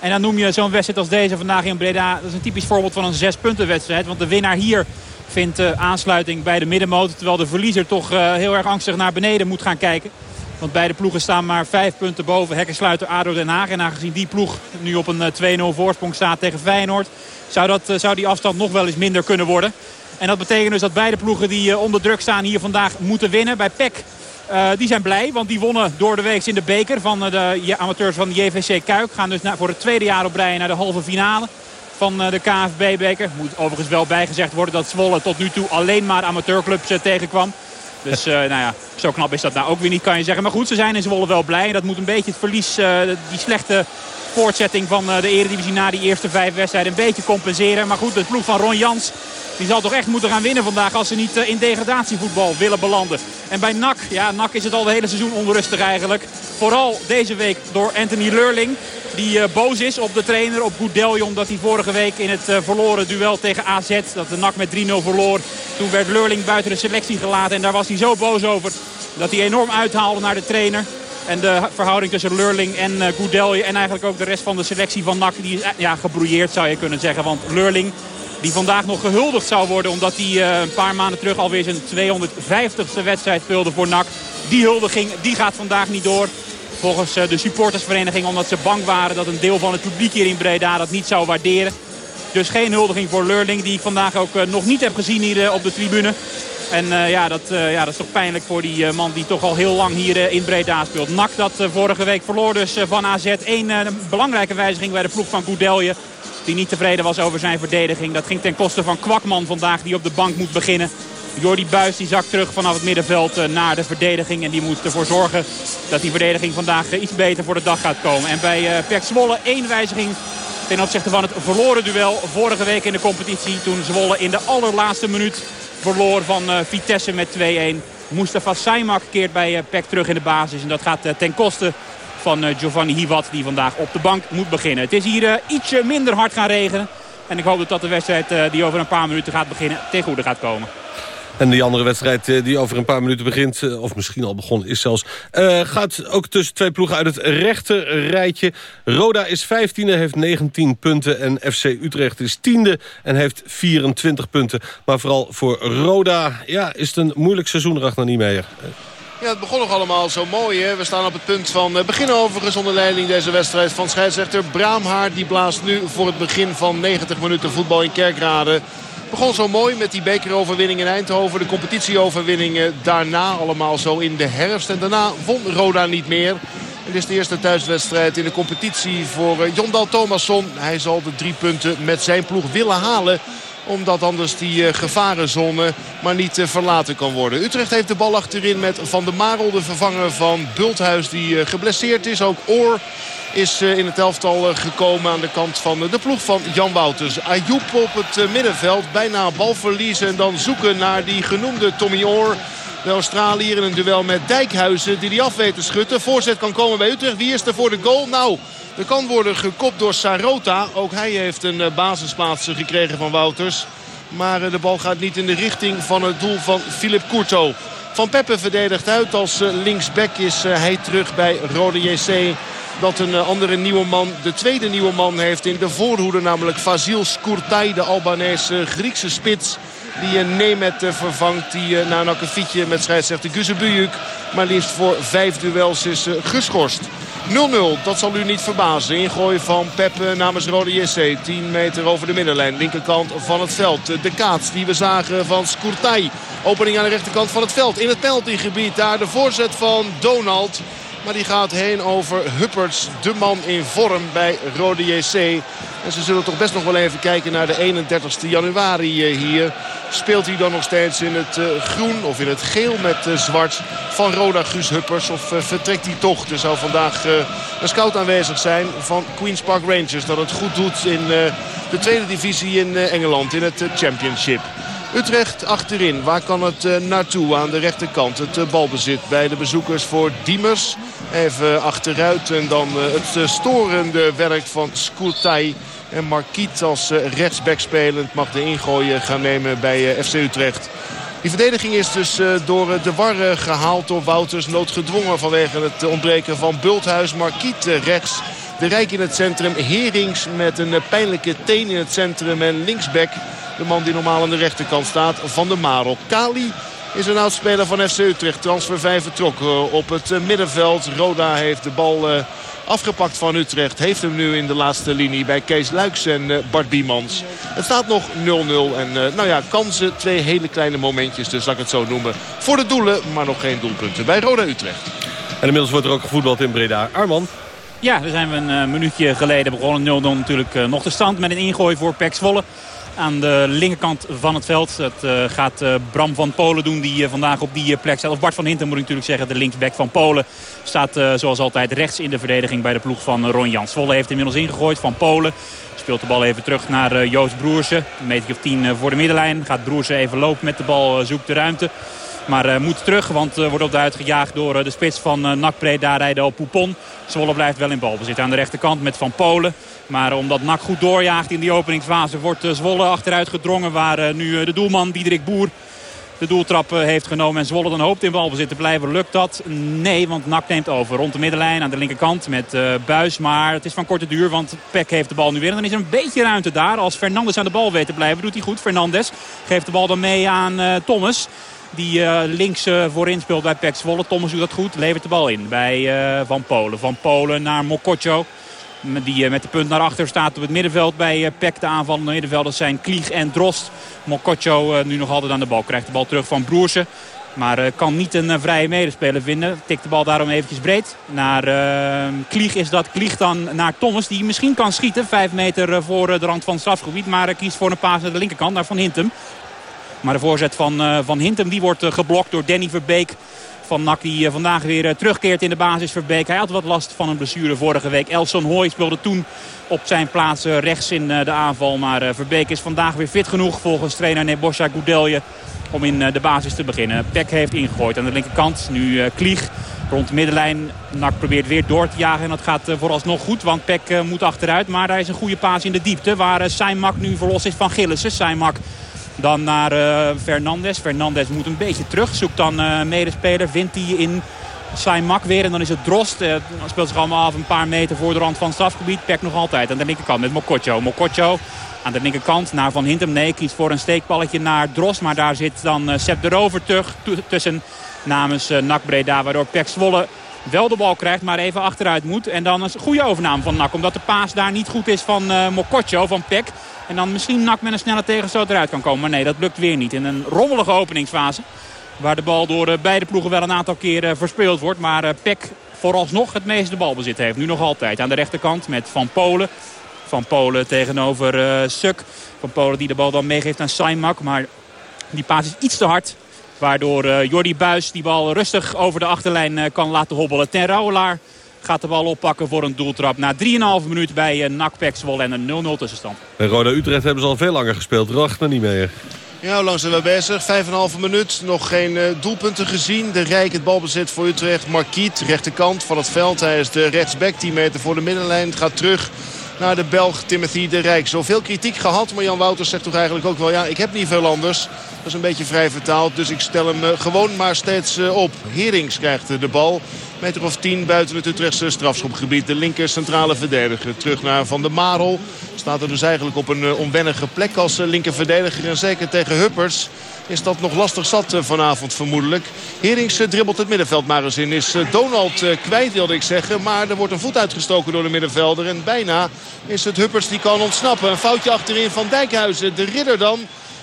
En dan noem je zo'n wedstrijd als deze vandaag in Breda. Dat is een typisch voorbeeld van een zespunten wedstrijd. Want de winnaar hier vindt uh, aansluiting bij de middenmotor. Terwijl de verliezer toch uh, heel erg angstig naar beneden moet gaan kijken. Want beide ploegen staan maar vijf punten boven hekkensluiter ADO Den Haag. En aangezien die ploeg nu op een 2-0 voorsprong staat tegen Feyenoord... Zou, dat, zou die afstand nog wel eens minder kunnen worden. En dat betekent dus dat beide ploegen die onder druk staan hier vandaag moeten winnen. Bij PEC uh, die zijn blij, want die wonnen door de week in de beker van de amateurs van de JVC Kuik. Gaan dus voor het tweede jaar op rij naar de halve finale van de KFB-beker. Moet overigens wel bijgezegd worden dat Zwolle tot nu toe alleen maar amateurclubs tegenkwam. Dus uh, nou ja, zo knap is dat nou ook weer niet, kan je zeggen. Maar goed, ze zijn in Zwolle wel blij. Dat moet een beetje het verlies, die slechte voortzetting van uh, de Eredivisie na die eerste vijf wedstrijden een beetje compenseren. Maar goed, de ploeg van Ron Jans die zal toch echt moeten gaan winnen vandaag als ze niet in degradatievoetbal willen belanden. En bij NAC, ja, NAC is het al de hele seizoen onrustig eigenlijk. Vooral deze week door Anthony Leurling. Die uh, boos is op de trainer, op Goudelje. Omdat hij vorige week in het uh, verloren duel tegen AZ, dat de NAC met 3-0 verloor. Toen werd Leurling buiten de selectie gelaten. En daar was hij zo boos over dat hij enorm uithaalde naar de trainer. En de verhouding tussen Leurling en uh, en eigenlijk ook de rest van de selectie van NAC... die is ja, gebrouilleerd zou je kunnen zeggen. Want Leurling die vandaag nog gehuldigd zou worden. Omdat hij een paar maanden terug alweer zijn 250ste wedstrijd speelde voor NAC. Die huldiging die gaat vandaag niet door. Volgens uh, de supportersvereniging omdat ze bang waren dat een deel van het publiek hier in Breda dat niet zou waarderen. Dus geen huldiging voor Leurling die ik vandaag ook uh, nog niet heb gezien hier op de tribune. En ja, dat, ja, dat is toch pijnlijk voor die man die toch al heel lang hier in Breda speelt. NAC dat vorige week verloor dus van AZ. Eén belangrijke wijziging bij de ploeg van Goudelje. Die niet tevreden was over zijn verdediging. Dat ging ten koste van Kwakman vandaag die op de bank moet beginnen. Jordi Buis die zakt terug vanaf het middenveld eh, naar de verdediging. En die moet ervoor zorgen dat die verdediging vandaag eh, iets beter voor de dag gaat komen. En bij uh, Pek Zwolle één wijziging ten opzichte van het verloren duel vorige week in de competitie. Toen Zwolle in de allerlaatste minuut verloor van Vitesse met 2-1. Mustafa Saimak keert bij Pek terug in de basis. En dat gaat ten koste van eh, Giovanni Hivat die vandaag op de bank moet beginnen. Het is hier eh, ietsje minder hard gaan regenen. En ik hoop dat de wedstrijd eh, die over een paar minuten gaat beginnen ten goede gaat komen. En die andere wedstrijd die over een paar minuten begint... of misschien al begonnen is zelfs... Uh, gaat ook tussen twee ploegen uit het rechter rijtje. Roda is 15e, heeft 19 punten. En FC Utrecht is 10e en heeft 24 punten. Maar vooral voor Roda ja, is het een moeilijk seizoen niet meer. Ja, het begon nog allemaal zo mooi. Hè? We staan op het punt van eh, beginnen overigens onder leiding deze wedstrijd van scheidsrechter Braamhaar. Die blaast nu voor het begin van 90 minuten voetbal in Kerkrade. Begon zo mooi met die bekeroverwinning in Eindhoven. De competitieoverwinningen daarna allemaal zo in de herfst. En daarna won Roda niet meer. Het is de eerste thuiswedstrijd in de competitie voor eh, Jondal Thomasson. Hij zal de drie punten met zijn ploeg willen halen omdat anders die uh, gevarenzone maar niet uh, verlaten kan worden. Utrecht heeft de bal achterin met Van der Marel. De vervanger van Bulthuis die uh, geblesseerd is. Ook Oor is in het elftal gekomen aan de kant van de ploeg van Jan Wouters. Ayoub op het middenveld. Bijna balverliezen en dan zoeken naar die genoemde Tommy Oor. De Australiër in een duel met Dijkhuizen die die af weet te schutten. Voorzet kan komen bij Utrecht. Wie is er voor de goal? Nou, er kan worden gekopt door Sarota. Ook hij heeft een eh, basisplaats gekregen van Wouters. Maar eh, de bal gaat niet in de richting van het doel van Philip Courto. Van Peppe verdedigt uit. Als eh, linksback is hij terug bij Rode JC. Dat een andere nieuwe man, de tweede nieuwe man heeft in de voorhoede. Namelijk Vasil Skurtai, de Albanese Griekse spits. Die Nemet vervangt. Die na een akkefietje met scheidsrechter Guzebujuk. Maar liefst voor vijf duels is geschorst. 0-0, dat zal u niet verbazen. Ingooi van Pep namens Rode JC. 10 meter over de middenlijn. Linkerkant van het veld. De kaats die we zagen van Skurtai. Opening aan de rechterkant van het veld. In het penaltygebied daar de voorzet van Donald. Maar die gaat heen over Hupperts, de man in vorm bij Rode JC. En ze zullen toch best nog wel even kijken naar de 31 januari eh, hier. Speelt hij dan nog steeds in het eh, groen of in het geel met uh, zwart van Roda Guus Huppers? Of vertrekt hij toch? Er zou vandaag een scout aanwezig zijn van Queen's Park Rangers. Dat het goed doet in de tweede divisie in Engeland, in het Championship. Utrecht achterin. Waar kan het naartoe aan de rechterkant? Het balbezit bij de bezoekers voor Diemers. Even achteruit en dan het storende werk van Skultai. En Marquiet als eh, rechtsback spelend mag de ingooien gaan nemen bij eh, FC Utrecht. Die verdediging is dus eh, door de war gehaald door Wouters. Noodgedwongen vanwege het ontbreken van Bulthuis. Marquiet rechts. De Rijk in het centrum. Herings met een pijnlijke teen in het centrum. En linksback, de man die normaal aan de rechterkant staat, Van de Marel. Kali is een oudspeler van FC Utrecht. Transfer 5 vertrokken op het middenveld. Roda heeft de bal Afgepakt van Utrecht. Heeft hem nu in de laatste linie bij Kees Luiks en eh, Bart Biemans. Het staat nog 0-0. En eh, nou ja, kansen. Twee hele kleine momentjes. Dus laat ik het zo noemen. Voor de doelen, maar nog geen doelpunten bij Roda Utrecht. En inmiddels wordt er ook gevoetbald in Breda. Arman. Ja, daar zijn we een minuutje geleden begonnen. 0-0 natuurlijk nog de stand met een ingooi voor Pek Zwolle aan de linkerkant van het veld. Dat uh, gaat uh, Bram van Polen doen die uh, vandaag op die plek staat. Of Bart van Hinten moet ik natuurlijk zeggen. De linksback van Polen staat zoals altijd rechts in de verdediging bij de ploeg van Ron Jans. Volle heeft inmiddels ingegooid van Polen. Speelt de bal even terug naar Joost Broersen. Een meter of tien voor de middenlijn. Gaat Broersen even lopen met de bal, zoekt de ruimte. Maar moet terug, want wordt op de uitgejaagd door de spits van uh, Breda rijden Poupon. Zwolle blijft wel in balbezit aan de rechterkant met Van Polen. Maar omdat NAC goed doorjaagt in die openingsfase wordt Zwolle achteruit gedrongen. Waar nu de doelman Diederik Boer de doeltrap heeft genomen. En Zwolle dan hoopt in balbezit te blijven. Lukt dat? Nee, want NAC neemt over. Rond de middenlijn aan de linkerkant met Buis. Maar het is van korte duur, want Peck heeft de bal nu weer. En dan is er een beetje ruimte daar. Als Fernandes aan de bal weet te blijven, doet hij goed. Fernandes geeft de bal dan mee aan Thomas. Die links voorin speelt bij Pek Zwolle. Thomas doet dat goed. Levert de bal in bij Van Polen. Van Polen naar Mokotjo. Die met de punt naar achter staat op het middenveld bij Pek. De aanvallende middenvelders zijn Klieg en Drost. Mokotjo nu nog altijd aan de bal. Krijgt de bal terug van Broersen. Maar kan niet een vrije medespeler vinden. Tikt de bal daarom eventjes breed. Naar Klieg is dat. Klieg dan naar Thomas. Die misschien kan schieten. Vijf meter voor de rand van het strafgebied. Maar kiest voor een paas naar de linkerkant. Naar Van Hintem. Maar de voorzet van, van Hintem die wordt geblokt door Danny Verbeek. Van Nak die uh, vandaag weer terugkeert in de basis Verbeek. Hij had wat last van een blessure vorige week. Elson Hoy speelde toen op zijn plaats rechts in de aanval. Maar Verbeek is vandaag weer fit genoeg volgens trainer Nebosja Goudelje. Om in de basis te beginnen. Peck heeft ingegooid aan de linkerkant. Nu Klieg rond de middenlijn. Nak probeert weer door te jagen. En dat gaat vooralsnog goed. Want Peck moet achteruit. Maar daar is een goede paas in de diepte. Waar Seimak nu verlost is van Gillissen. Seimak dan naar uh, Fernandes. Fernandes moet een beetje terug. Zoekt dan uh, medespeler. Vindt hij in Saimak weer. En dan is het Drost. Uh, speelt zich allemaal af een paar meter voor de rand van het strafgebied. Pek nog altijd aan de linkerkant met Mokotjo. Mokotjo aan de linkerkant naar Van Hintem. Nee, kiest voor een steekballetje naar Drost. Maar daar zit dan Sepp de Rover tussen namens NAC Breda. Waardoor Pek Zwolle wel de bal krijgt, maar even achteruit moet. En dan een goede overname van NAC. Omdat de paas daar niet goed is van uh, Mokotjo, van Pek. En dan misschien Nak met een snelle tegenstoot eruit kan komen. Maar nee, dat lukt weer niet. In een rommelige openingsfase. Waar de bal door beide ploegen wel een aantal keren verspeeld wordt. Maar uh, Peck vooralsnog het meeste balbezit heeft. Nu nog altijd aan de rechterkant met Van Polen. Van Polen tegenover uh, Suk. Van Polen die de bal dan meegeeft aan Saimak. Maar die paas is iets te hard. Waardoor uh, Jordi Buis die bal rustig over de achterlijn kan laten hobbelen. Ten Rouwelaar gaat de bal oppakken voor een doeltrap. Na 3,5 minuut bij uh, NAC Zwolle en een 0-0 tussenstand. Bij Roda Utrecht hebben ze al veel langer gespeeld. Racht niet meer. Ja, hoe lang zijn we bezig? 5,5 minuut. Nog geen uh, doelpunten gezien. De Rijk het balbezit voor Utrecht. Marquiet, rechterkant van het veld. Hij is de rechtsback. 10 meter voor de middenlijn. Gaat terug naar de Belg Timothy de Rijk. Zoveel kritiek gehad, maar Jan Wouters zegt toch eigenlijk ook wel... ja, ik heb niet veel anders. Dat is een beetje vrij vertaald, dus ik stel hem uh, gewoon maar steeds uh, op. Herings krijgt de bal. Meter of 10 buiten het Utrechtse strafschopgebied. De linker centrale verdediger. Terug naar Van der Marel. Staat er dus eigenlijk op een uh, onwennige plek als linker verdediger. En zeker tegen Huppers is dat nog lastig zat vanavond vermoedelijk. Herings dribbelt het middenveld maar eens in. Is Donald kwijt wilde ik zeggen. Maar er wordt een voet uitgestoken door de middenvelder. En bijna is het Huppers die kan ontsnappen. Een foutje achterin van Dijkhuizen. De ridder dan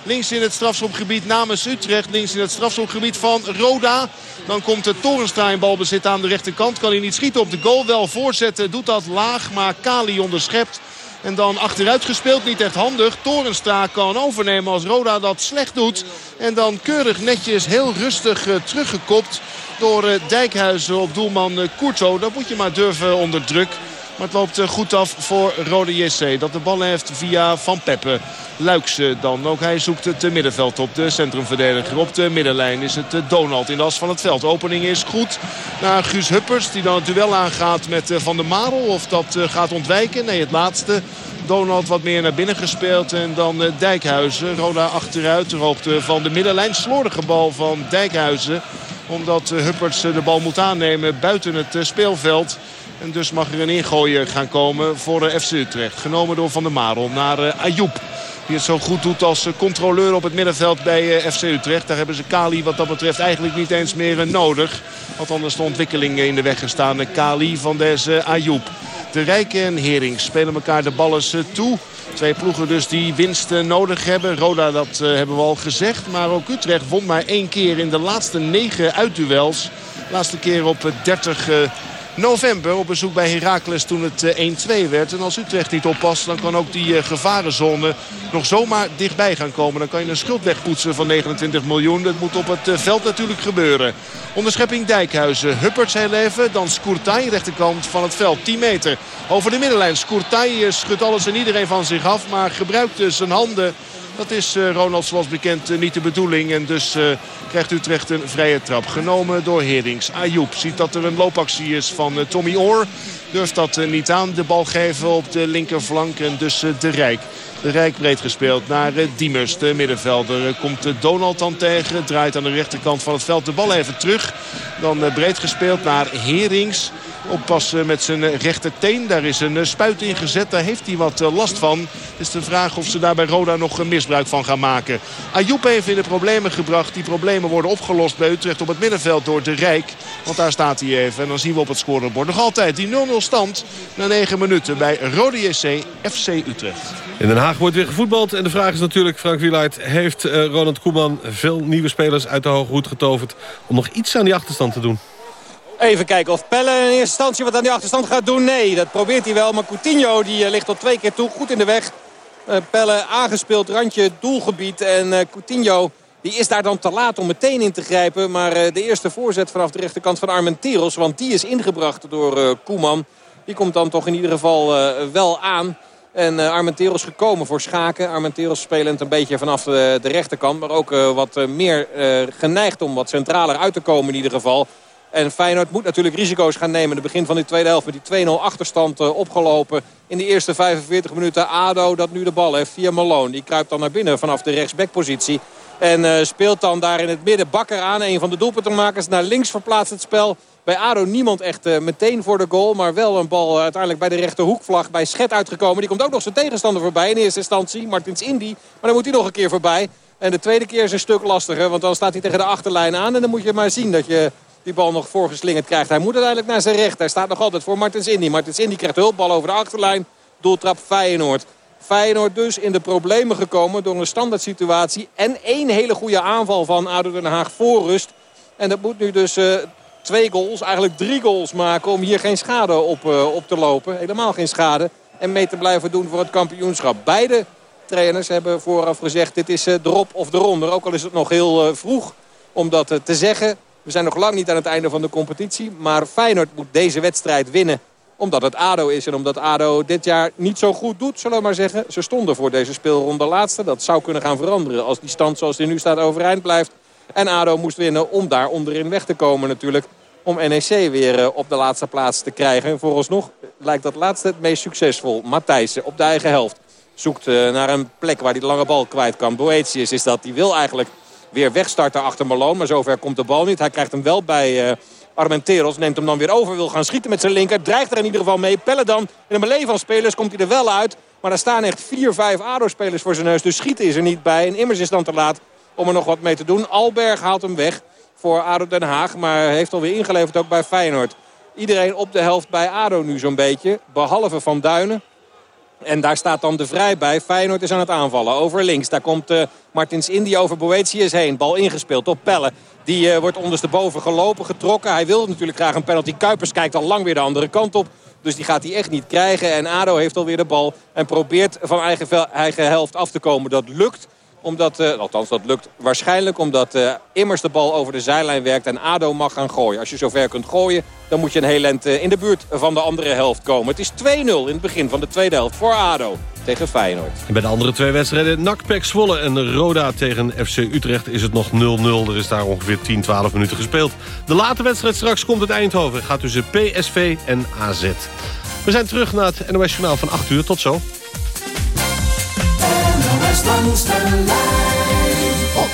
Links in het strafschopgebied namens Utrecht. Links in het strafschopgebied van Roda. Dan komt de Torenstra in balbezit aan de rechterkant. Kan hij niet schieten op de goal. Wel voorzetten. Doet dat laag. Maar Kali onderschept. En dan achteruit gespeeld, niet echt handig. Torenstra kan overnemen als Roda dat slecht doet. En dan keurig netjes, heel rustig uh, teruggekopt door uh, Dijkhuizen op doelman uh, Courto. Dat moet je maar durven onder druk. Maar het loopt goed af voor Rode JC. Dat de bal heeft via Van Peppe. Luikse dan. Ook hij zoekt het middenveld op. De centrumverdediger op de middenlijn is het Donald in de as van het veld. Opening is goed naar Guus Huppers. Die dan het duel aangaat met Van der Marel. Of dat gaat ontwijken. Nee, het laatste. Donald wat meer naar binnen gespeeld. En dan Dijkhuizen. Roda achteruit. De hoogte van de middenlijn. Slordige bal van Dijkhuizen. Omdat Hupperts de bal moet aannemen buiten het speelveld. En dus mag er een ingooier gaan komen voor de FC Utrecht. Genomen door Van der Marel naar Ayoub. Die het zo goed doet als controleur op het middenveld bij FC Utrecht. Daar hebben ze Kali wat dat betreft eigenlijk niet eens meer nodig. Want anders de ontwikkeling in de weg gestaan. Kali van deze Ayoub. De Rijk en Hering spelen elkaar de ballen toe. Twee ploegen dus die winst nodig hebben. Roda, dat hebben we al gezegd. Maar ook Utrecht won maar één keer in de laatste negen uitduels. Laatste keer op 30 november op bezoek bij Heracles toen het 1-2 werd. En als Utrecht niet oppast, dan kan ook die gevarenzone nog zomaar dichtbij gaan komen. Dan kan je een schuld wegpoetsen van 29 miljoen. Dat moet op het veld natuurlijk gebeuren. Onderschepping Dijkhuizen. Hupperts heel even. Dan Skurtai, rechterkant van het veld. 10 meter over de middenlijn. Skurtai schudt alles en iedereen van zich af. Maar gebruikt zijn handen. Dat is uh, Ronald zoals bekend uh, niet de bedoeling. En dus uh, krijgt Utrecht een vrije trap. Genomen door Herings. Ayoub ziet dat er een loopactie is van Tommy Oor. Durft dat niet aan. De bal geven op de linkerflank. En dus de Rijk. Rijk breed gespeeld naar Diemers, de middenvelder. Komt Donald dan tegen. Draait aan de rechterkant van het veld de bal even terug. Dan breed gespeeld naar Herings. Oppassen met zijn rechterteen. Daar is een spuit in gezet. Daar heeft hij wat last van. Het is de vraag of ze daar bij Roda nog misbruik van gaan maken. Ayoub heeft in de problemen gebracht. Die problemen worden opgelost bij Utrecht op het middenveld door de Rijk. Want daar staat hij even. En dan zien we op het scorebord nog altijd die 0-0 stand. Na 9 minuten bij Rode JC FC Utrecht. In Den Haag wordt weer gevoetbald. En de vraag is natuurlijk, Frank Wieluid... heeft uh, Ronald Koeman veel nieuwe spelers uit de hoge hoed getoverd... om nog iets aan die achterstand te doen? Even kijken of Pelle in eerste instantie wat aan die achterstand gaat doen. Nee, dat probeert hij wel. Maar Coutinho die uh, ligt tot twee keer toe. Goed in de weg. Uh, Pelle aangespeeld, randje doelgebied. En Coutinho die is daar dan te laat om meteen in te grijpen. Maar de eerste voorzet vanaf de rechterkant van Armenteros. Want die is ingebracht door Koeman. Die komt dan toch in ieder geval wel aan. En uh, Armenteros gekomen voor Schaken. Armenteros spelend een beetje vanaf de, rechterkant. Maar ook uh, wat uh, meer geneigd om wat centraler uit te komen in ieder geval. En Feyenoord moet natuurlijk risico's gaan nemen. In het begin van die tweede helft met die 2-0 achterstand opgelopen. In de eerste 45 minuten ADO dat nu de bal heeft via Malone. Die kruipt dan naar binnen vanaf de rechtsbackpositie. En speelt dan daar in het midden Bakker aan. Een van de doelpuntenmakers naar links verplaatst het spel. Bij ADO niemand echt uh, meteen voor de goal. Maar wel een bal uiteindelijk bij de rechterhoekvlag bij Schet uitgekomen. Die komt ook nog zijn tegenstander voorbij in eerste instantie. Martins Indy. Maar dan moet hij nog een keer voorbij. En de tweede keer is een stuk lastiger. Want dan staat hij tegen de achterlijn aan. En dan moet je maar zien dat je die bal nog voorgeslingerd krijgt. Hij moet uiteindelijk naar zijn recht. Hij staat nog altijd voor Martins Indy. Martins Indy krijgt hulpbal over de achterlijn. Doeltrap Feyenoord. Feyenoord dus in de problemen gekomen door een standaard situatie. En één hele goede aanval van ADO Den Haag voor rust. En dat moet nu dus... Uh, twee goals, eigenlijk drie goals maken om hier geen schade op, uh, op te lopen. Helemaal geen schade. En mee te blijven doen voor het kampioenschap. Beide trainers hebben vooraf gezegd dit is uh, erop of eronder. Ook al is het nog heel uh, vroeg om dat te zeggen. We zijn nog lang niet aan het einde van de competitie. Maar Feyenoord moet deze wedstrijd winnen. Omdat het ADO is en omdat ADO dit jaar niet zo goed doet, zullen we maar zeggen. Ze stonden voor deze speelronde laatste. Dat zou kunnen gaan veranderen als die stand zoals die nu staat overeind blijft. En ADO moest winnen om daar onderin weg te komen natuurlijk. Om NEC weer uh, op de laatste plaats te krijgen. En vooralsnog lijkt dat laatste het meest succesvol. Matthijssen op de eigen helft. Zoekt uh, naar een plek waar hij de lange bal kwijt kan. Boetius is dat. Die wil eigenlijk weer wegstarten achter Malone. Maar zover komt de bal niet. Hij krijgt hem wel bij uh, Armenteros. Neemt hem dan weer over. Wil gaan schieten met zijn linker. Dreigt er in ieder geval mee. Pelle dan. In een melee van spelers komt hij er wel uit. Maar er staan echt vier, vijf ADO-spelers voor zijn neus. Dus schieten is er niet bij. En Immers is dan te laat om er nog wat mee te doen. Alberg haalt hem weg voor ADO Den Haag. Maar heeft alweer ingeleverd ook bij Feyenoord. Iedereen op de helft bij ADO nu zo'n beetje. Behalve Van Duinen. En daar staat dan de Vrij bij. Feyenoord is aan het aanvallen. Over links. Daar komt uh, Martins Indy over Boetius heen. Bal ingespeeld op Pelle. Die uh, wordt ondersteboven gelopen, getrokken. Hij wil natuurlijk graag een penalty. Kuipers kijkt al lang weer de andere kant op. Dus die gaat hij echt niet krijgen. En ADO heeft alweer de bal. En probeert van eigen, eigen helft af te komen. Dat lukt omdat, uh, althans dat lukt waarschijnlijk omdat uh, Immers de bal over de zijlijn werkt en ADO mag gaan gooien. Als je zover kunt gooien, dan moet je een heel eind in de buurt van de andere helft komen. Het is 2-0 in het begin van de tweede helft voor ADO tegen Feyenoord. En bij de andere twee wedstrijden, NAC Zwolle en Roda tegen FC Utrecht is het nog 0-0. Er is daar ongeveer 10, 12 minuten gespeeld. De late wedstrijd straks komt het Eindhoven. Gaat tussen PSV en AZ. We zijn terug naar het NOS Journaal van 8 uur. Tot zo. Langs de lijn op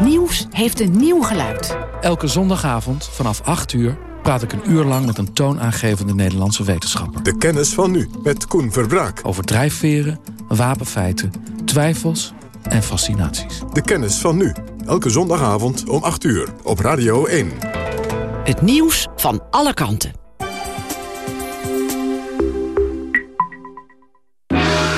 1. Nieuws heeft een nieuw geluid. Elke zondagavond vanaf 8 uur praat ik een uur lang met een toonaangevende Nederlandse wetenschapper. De kennis van nu, met Koen Verbraak. Over drijfveren, wapenfeiten, twijfels en fascinaties. De kennis van nu, elke zondagavond om 8 uur op Radio 1. Het nieuws van alle kanten.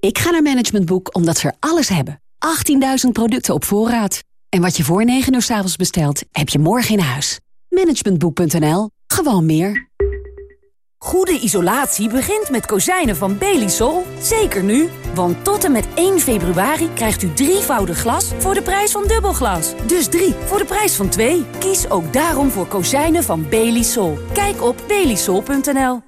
Ik ga naar Management Boek omdat ze er alles hebben. 18.000 producten op voorraad. En wat je voor 9 uur s avonds bestelt, heb je morgen in huis. Managementboek.nl. Gewoon meer. Goede isolatie begint met kozijnen van Belisol. Zeker nu, want tot en met 1 februari krijgt u drievoudig glas voor de prijs van dubbelglas. Dus drie voor de prijs van twee. Kies ook daarom voor kozijnen van Belisol. Kijk op belisol.nl.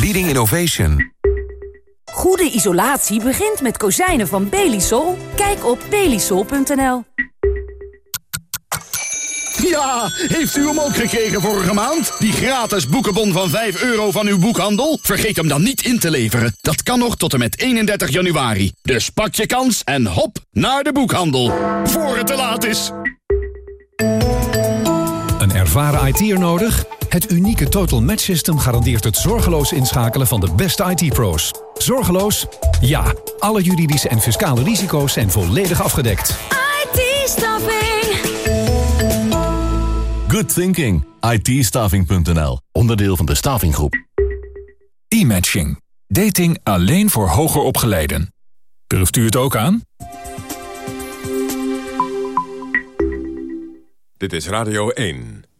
leading innovation. Goede isolatie begint met kozijnen van Belisol. Kijk op belisol.nl. Ja, heeft u hem ook gekregen vorige maand? Die gratis boekenbon van 5 euro van uw boekhandel? Vergeet hem dan niet in te leveren. Dat kan nog tot en met 31 januari. Dus pak je kans en hop naar de boekhandel. Voor het te laat is. Een ervaren IT'er nodig? Het unieke Total Match System garandeert het zorgeloos inschakelen van de beste IT-pro's. Zorgeloos? Ja. Alle juridische en fiscale risico's zijn volledig afgedekt. IT-staffing. Good thinking. it Onderdeel van de Stavinggroep. E-matching. Dating alleen voor hoger opgeleiden. Durft u het ook aan? Dit is Radio 1.